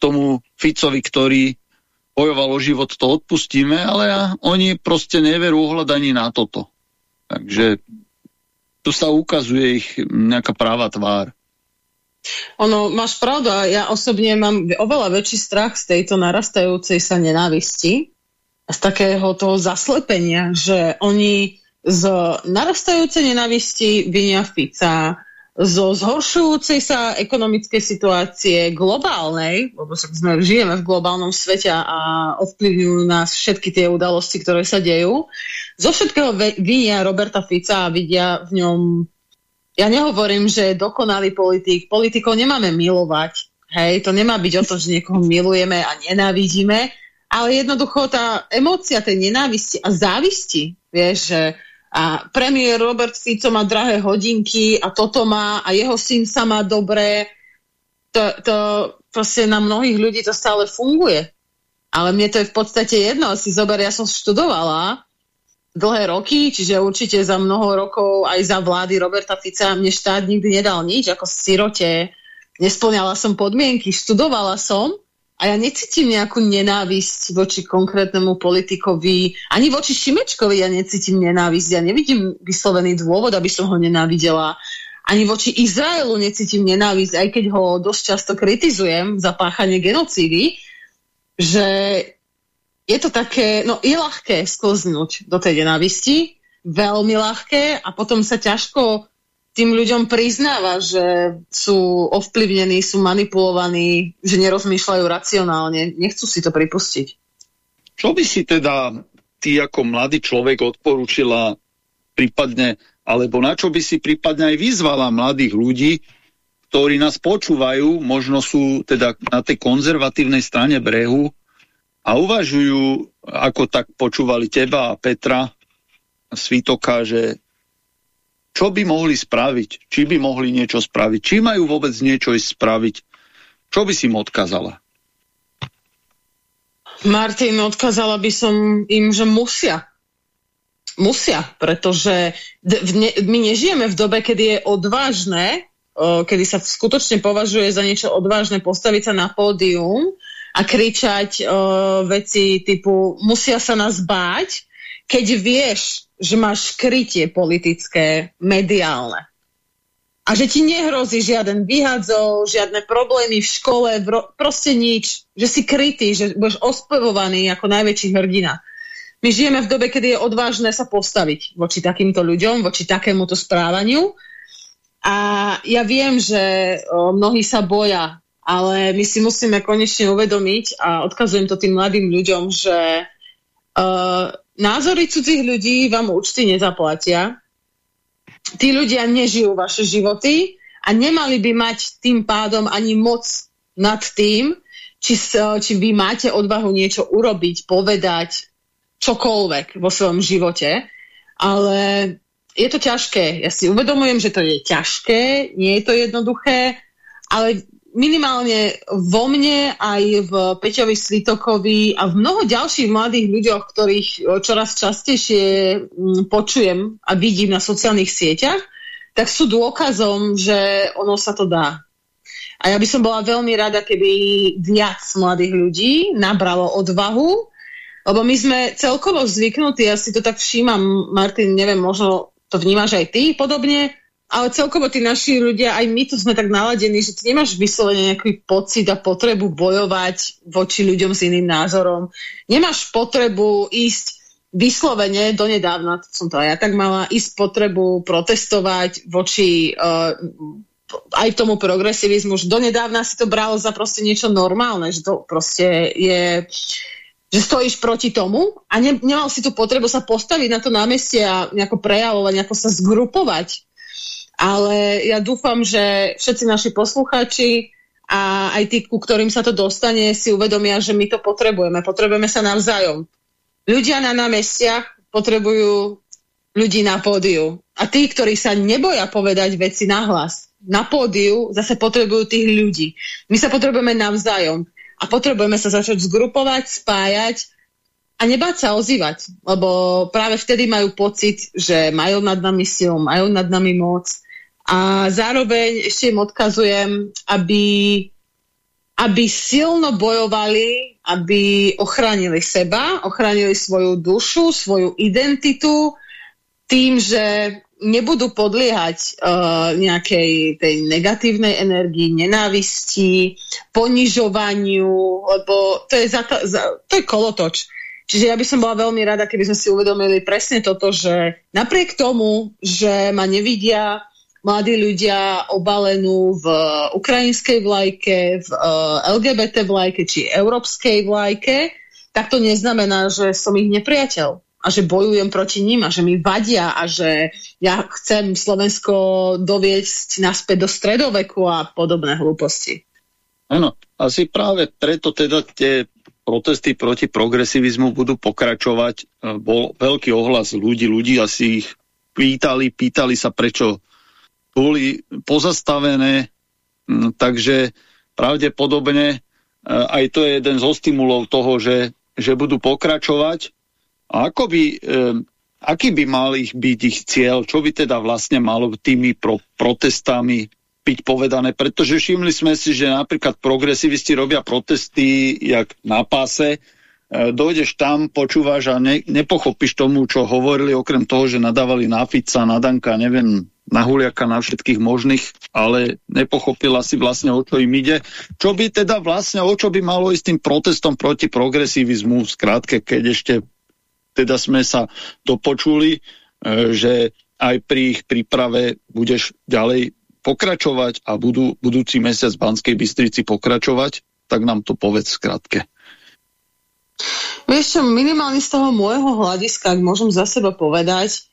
tomu Ficovi, ktorý bojoval o život, to odpustíme, ale a, oni proste neverú ohľad ani na toto. Takže tu sa ukazuje ich nejaká práva tvár. Ono, máš pravdu, ja osobne mám oveľa väčší strach z tejto narastajúcej sa nenávisti, z takého toho zaslepenia, že oni z narastajúcej nenavisti vinia Fica, zo zhoršujúcej sa ekonomickej situácie globálnej, lebo sme žijeme v globálnom svete a ovplyvňujú nás všetky tie udalosti, ktoré sa dejú, zo všetkého vinia Roberta Fica a vidia v ňom ja nehovorím, že dokonalý politik. Politikov nemáme milovať. Hej, to nemá byť o tom, že niekoho milujeme a nenávidíme, ale jednoducho tá emócia tej nenávisti a závisti, vieš, že a premiér Robert Fico má drahé hodinky a toto má a jeho syn sa má dobré, to, to proste na mnohých ľudí to stále funguje. Ale mne to je v podstate jedno, si zober, ja som študovala dlhé roky, čiže určite za mnoho rokov aj za vlády Roberta Fica mne štát nikdy nedal nič, ako sirote, nesplňala som podmienky, študovala som a ja necítim nejakú nenávisť voči konkrétnnemu politikovi, ani voči Šimečkovi ja necítim nenávisť. Ja nevidím vyslovený dôvod, aby som ho nenávidela. Ani voči Izraelu necítim nenávisť, aj keď ho dosť často kritizujem za páchanie genocídy, že je to také, no je ľahké sklznúť do tej nenávisti, veľmi ľahké a potom sa ťažko tým ľuďom priznáva, že sú ovplyvnení, sú manipulovaní, že nerozmýšľajú racionálne. Nechcú si to pripustiť. Čo by si teda ty ako mladý človek odporúčila prípadne, alebo na čo by si prípadne aj vyzvala mladých ľudí, ktorí nás počúvajú, možno sú teda na tej konzervatívnej strane brehu a uvažujú, ako tak počúvali teba a Petra Svitoka, že čo by mohli spraviť, či by mohli niečo spraviť, či majú vôbec niečo ísť spraviť. Čo by si im odkazala? Martin, odkázala by som im, že musia. Musia, pretože my nežijeme v dobe, kedy je odvážne, kedy sa skutočne považuje za niečo odvážne postaviť sa na pódium a kričať veci typu musia sa nás báť, keď vieš, že máš krytie politické, mediálne. A že ti nehrozí žiaden vyhadzov, žiadne problémy v škole, v ro- proste nič. Že si krytý, že budeš ospevovaný ako najväčší hrdina. My žijeme v dobe, kedy je odvážne sa postaviť voči takýmto ľuďom, voči takémuto správaniu. A ja viem, že mnohí sa boja, ale my si musíme konečne uvedomiť, a odkazujem to tým mladým ľuďom, že názory cudzích ľudí vám účty nezaplatia. Tí ľudia nežijú vaše životy a nemali by mať tým pádom ani moc nad tým, či, či vy máte odvahu niečo urobiť, povedať, čokoľvek vo svojom živote, ale je to ťažké. Ja si uvedomujem, že to je ťažké, nie je to jednoduché, ale minimálne vo mne, aj v Peťovi Svitokovi a v mnoho ďalších mladých ľuďoch, ktorých čoraz častejšie mm, počujem a vidím na sociálnych sieťach, tak sú dôkazom, že ono sa to dá. A ja by som bola veľmi rada, keby viac mladých ľudí nabralo odvahu, lebo my sme celkovo zvyknutí, ja si to tak všímam, Martin, neviem, možno to vnímaš aj ty podobne, ale celkovo tí naši ľudia, aj my tu sme tak naladení, že ty nemáš vyslovene nejaký pocit a potrebu bojovať voči ľuďom s iným názorom. Nemáš potrebu ísť vyslovene donedávna, som to aj ja tak mala, ísť potrebu protestovať voči uh, aj tomu progresivizmu, že donedávna si to bralo za proste niečo normálne, že to proste je že stojíš proti tomu a ne, nemal si tú potrebu sa postaviť na to námestie a nejako prejavovať, nejako sa zgrupovať ale ja dúfam, že všetci naši poslucháči a aj tí, ku ktorým sa to dostane, si uvedomia, že my to potrebujeme. Potrebujeme sa navzájom. Ľudia na námestiach potrebujú ľudí na pódiu. A tí, ktorí sa neboja povedať veci nahlas, na pódiu zase potrebujú tých ľudí. My sa potrebujeme navzájom. A potrebujeme sa začať zgrupovať, spájať a nebáť sa ozývať, lebo práve vtedy majú pocit, že majú nad nami silu, majú nad nami moc a zároveň ešte im odkazujem, aby, aby silno bojovali, aby ochránili seba, ochránili svoju dušu, svoju identitu tým, že nebudú podliehať uh, nejakej tej negatívnej energii, nenávisti, ponižovaniu, lebo to je, za, za, to je kolotoč. Čiže ja by som bola veľmi rada, keby sme si uvedomili presne toto, že napriek tomu, že ma nevidia mladí ľudia obalenú v ukrajinskej vlajke, v eh, LGBT vlajke či európskej vlajke, tak to neznamená, že som ich nepriateľ a že bojujem proti ním a že mi vadia a že ja chcem Slovensko doviesť naspäť do stredoveku a podobné hlúposti. Áno, asi práve preto teda tie protesty proti progresivizmu budú pokračovať. Eh, bol veľký ohlas ľudí, ľudí asi ich pýtali, pýtali sa, prečo boli pozastavené, mm, takže pravdepodobne e, aj to je jeden zo stimulov toho, že, že budú pokračovať. A ako by, e, aký by mal ich byť ich cieľ? Čo by teda vlastne malo tými pro, protestami byť povedané? Pretože všimli sme si, že napríklad progresivisti robia protesty jak na páse, e, dojdeš tam, počúvaš a ne, nepochopíš tomu, čo hovorili, okrem toho, že nadávali na Fica, na Danka, neviem, na Huliaka, na všetkých možných, ale nepochopila si vlastne, o čo im ide. Čo by teda vlastne, o čo by malo ísť tým protestom proti progresivizmu, skrátke, keď ešte teda sme sa dopočuli, e, že aj pri ich príprave budeš ďalej pokračovať a budú budúci mesiac v Banskej Bystrici pokračovať, tak nám to povedz skrátke. Vieš čo, minimálne z toho môjho hľadiska, ak môžem za seba povedať,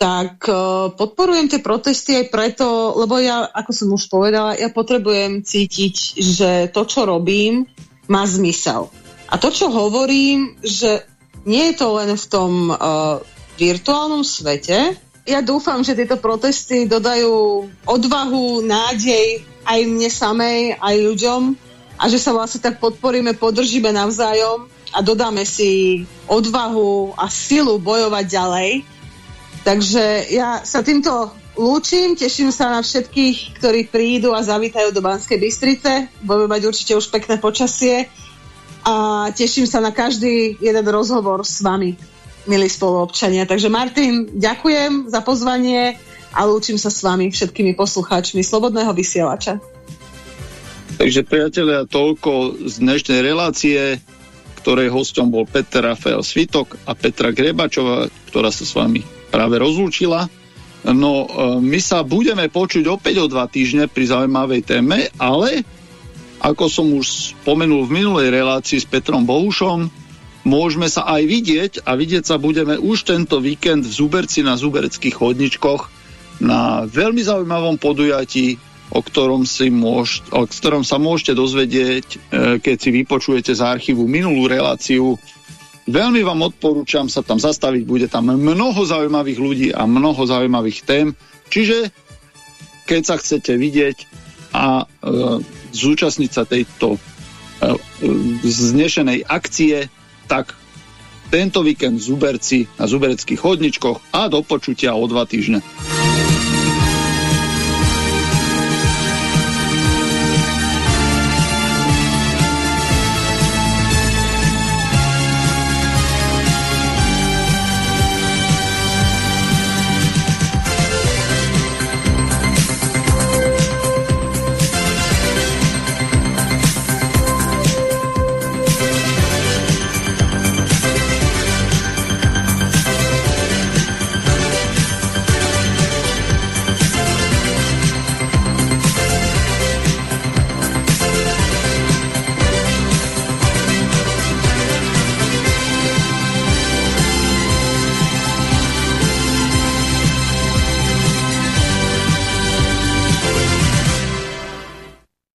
tak uh, podporujem tie protesty aj preto, lebo ja, ako som už povedala, ja potrebujem cítiť, že to, čo robím, má zmysel. A to, čo hovorím, že nie je to len v tom uh, virtuálnom svete. Ja dúfam, že tieto protesty dodajú odvahu, nádej aj mne samej, aj ľuďom a že sa vlastne tak podporíme, podržíme navzájom a dodáme si odvahu a silu bojovať ďalej Takže ja sa týmto lúčim, teším sa na všetkých, ktorí prídu a zavítajú do Banskej Bystrice. Budeme mať určite už pekné počasie a teším sa na každý jeden rozhovor s vami, milí spoluobčania. Takže Martin, ďakujem za pozvanie a lúčim sa s vami všetkými poslucháčmi Slobodného vysielača. Takže priatelia, toľko z dnešnej relácie, ktorej hostom bol Peter Rafael Svitok a Petra Grebačová, ktorá sa s vami práve rozlúčila. No, e, my sa budeme počuť opäť o dva týždne pri zaujímavej téme, ale ako som už spomenul v minulej relácii s Petrom Bohušom, môžeme sa aj vidieť a vidieť sa budeme už tento víkend v Zuberci na Zubereckých chodničkoch na veľmi zaujímavom podujatí o ktorom, si môž, o ktorom sa môžete dozvedieť, e, keď si vypočujete z archívu minulú reláciu. Veľmi vám odporúčam sa tam zastaviť, bude tam mnoho zaujímavých ľudí a mnoho zaujímavých tém, čiže keď sa chcete vidieť a e, zúčastniť sa tejto e, znešenej akcie, tak tento víkend v Zuberci na Zubereckých chodničkoch a do počutia o dva týždne.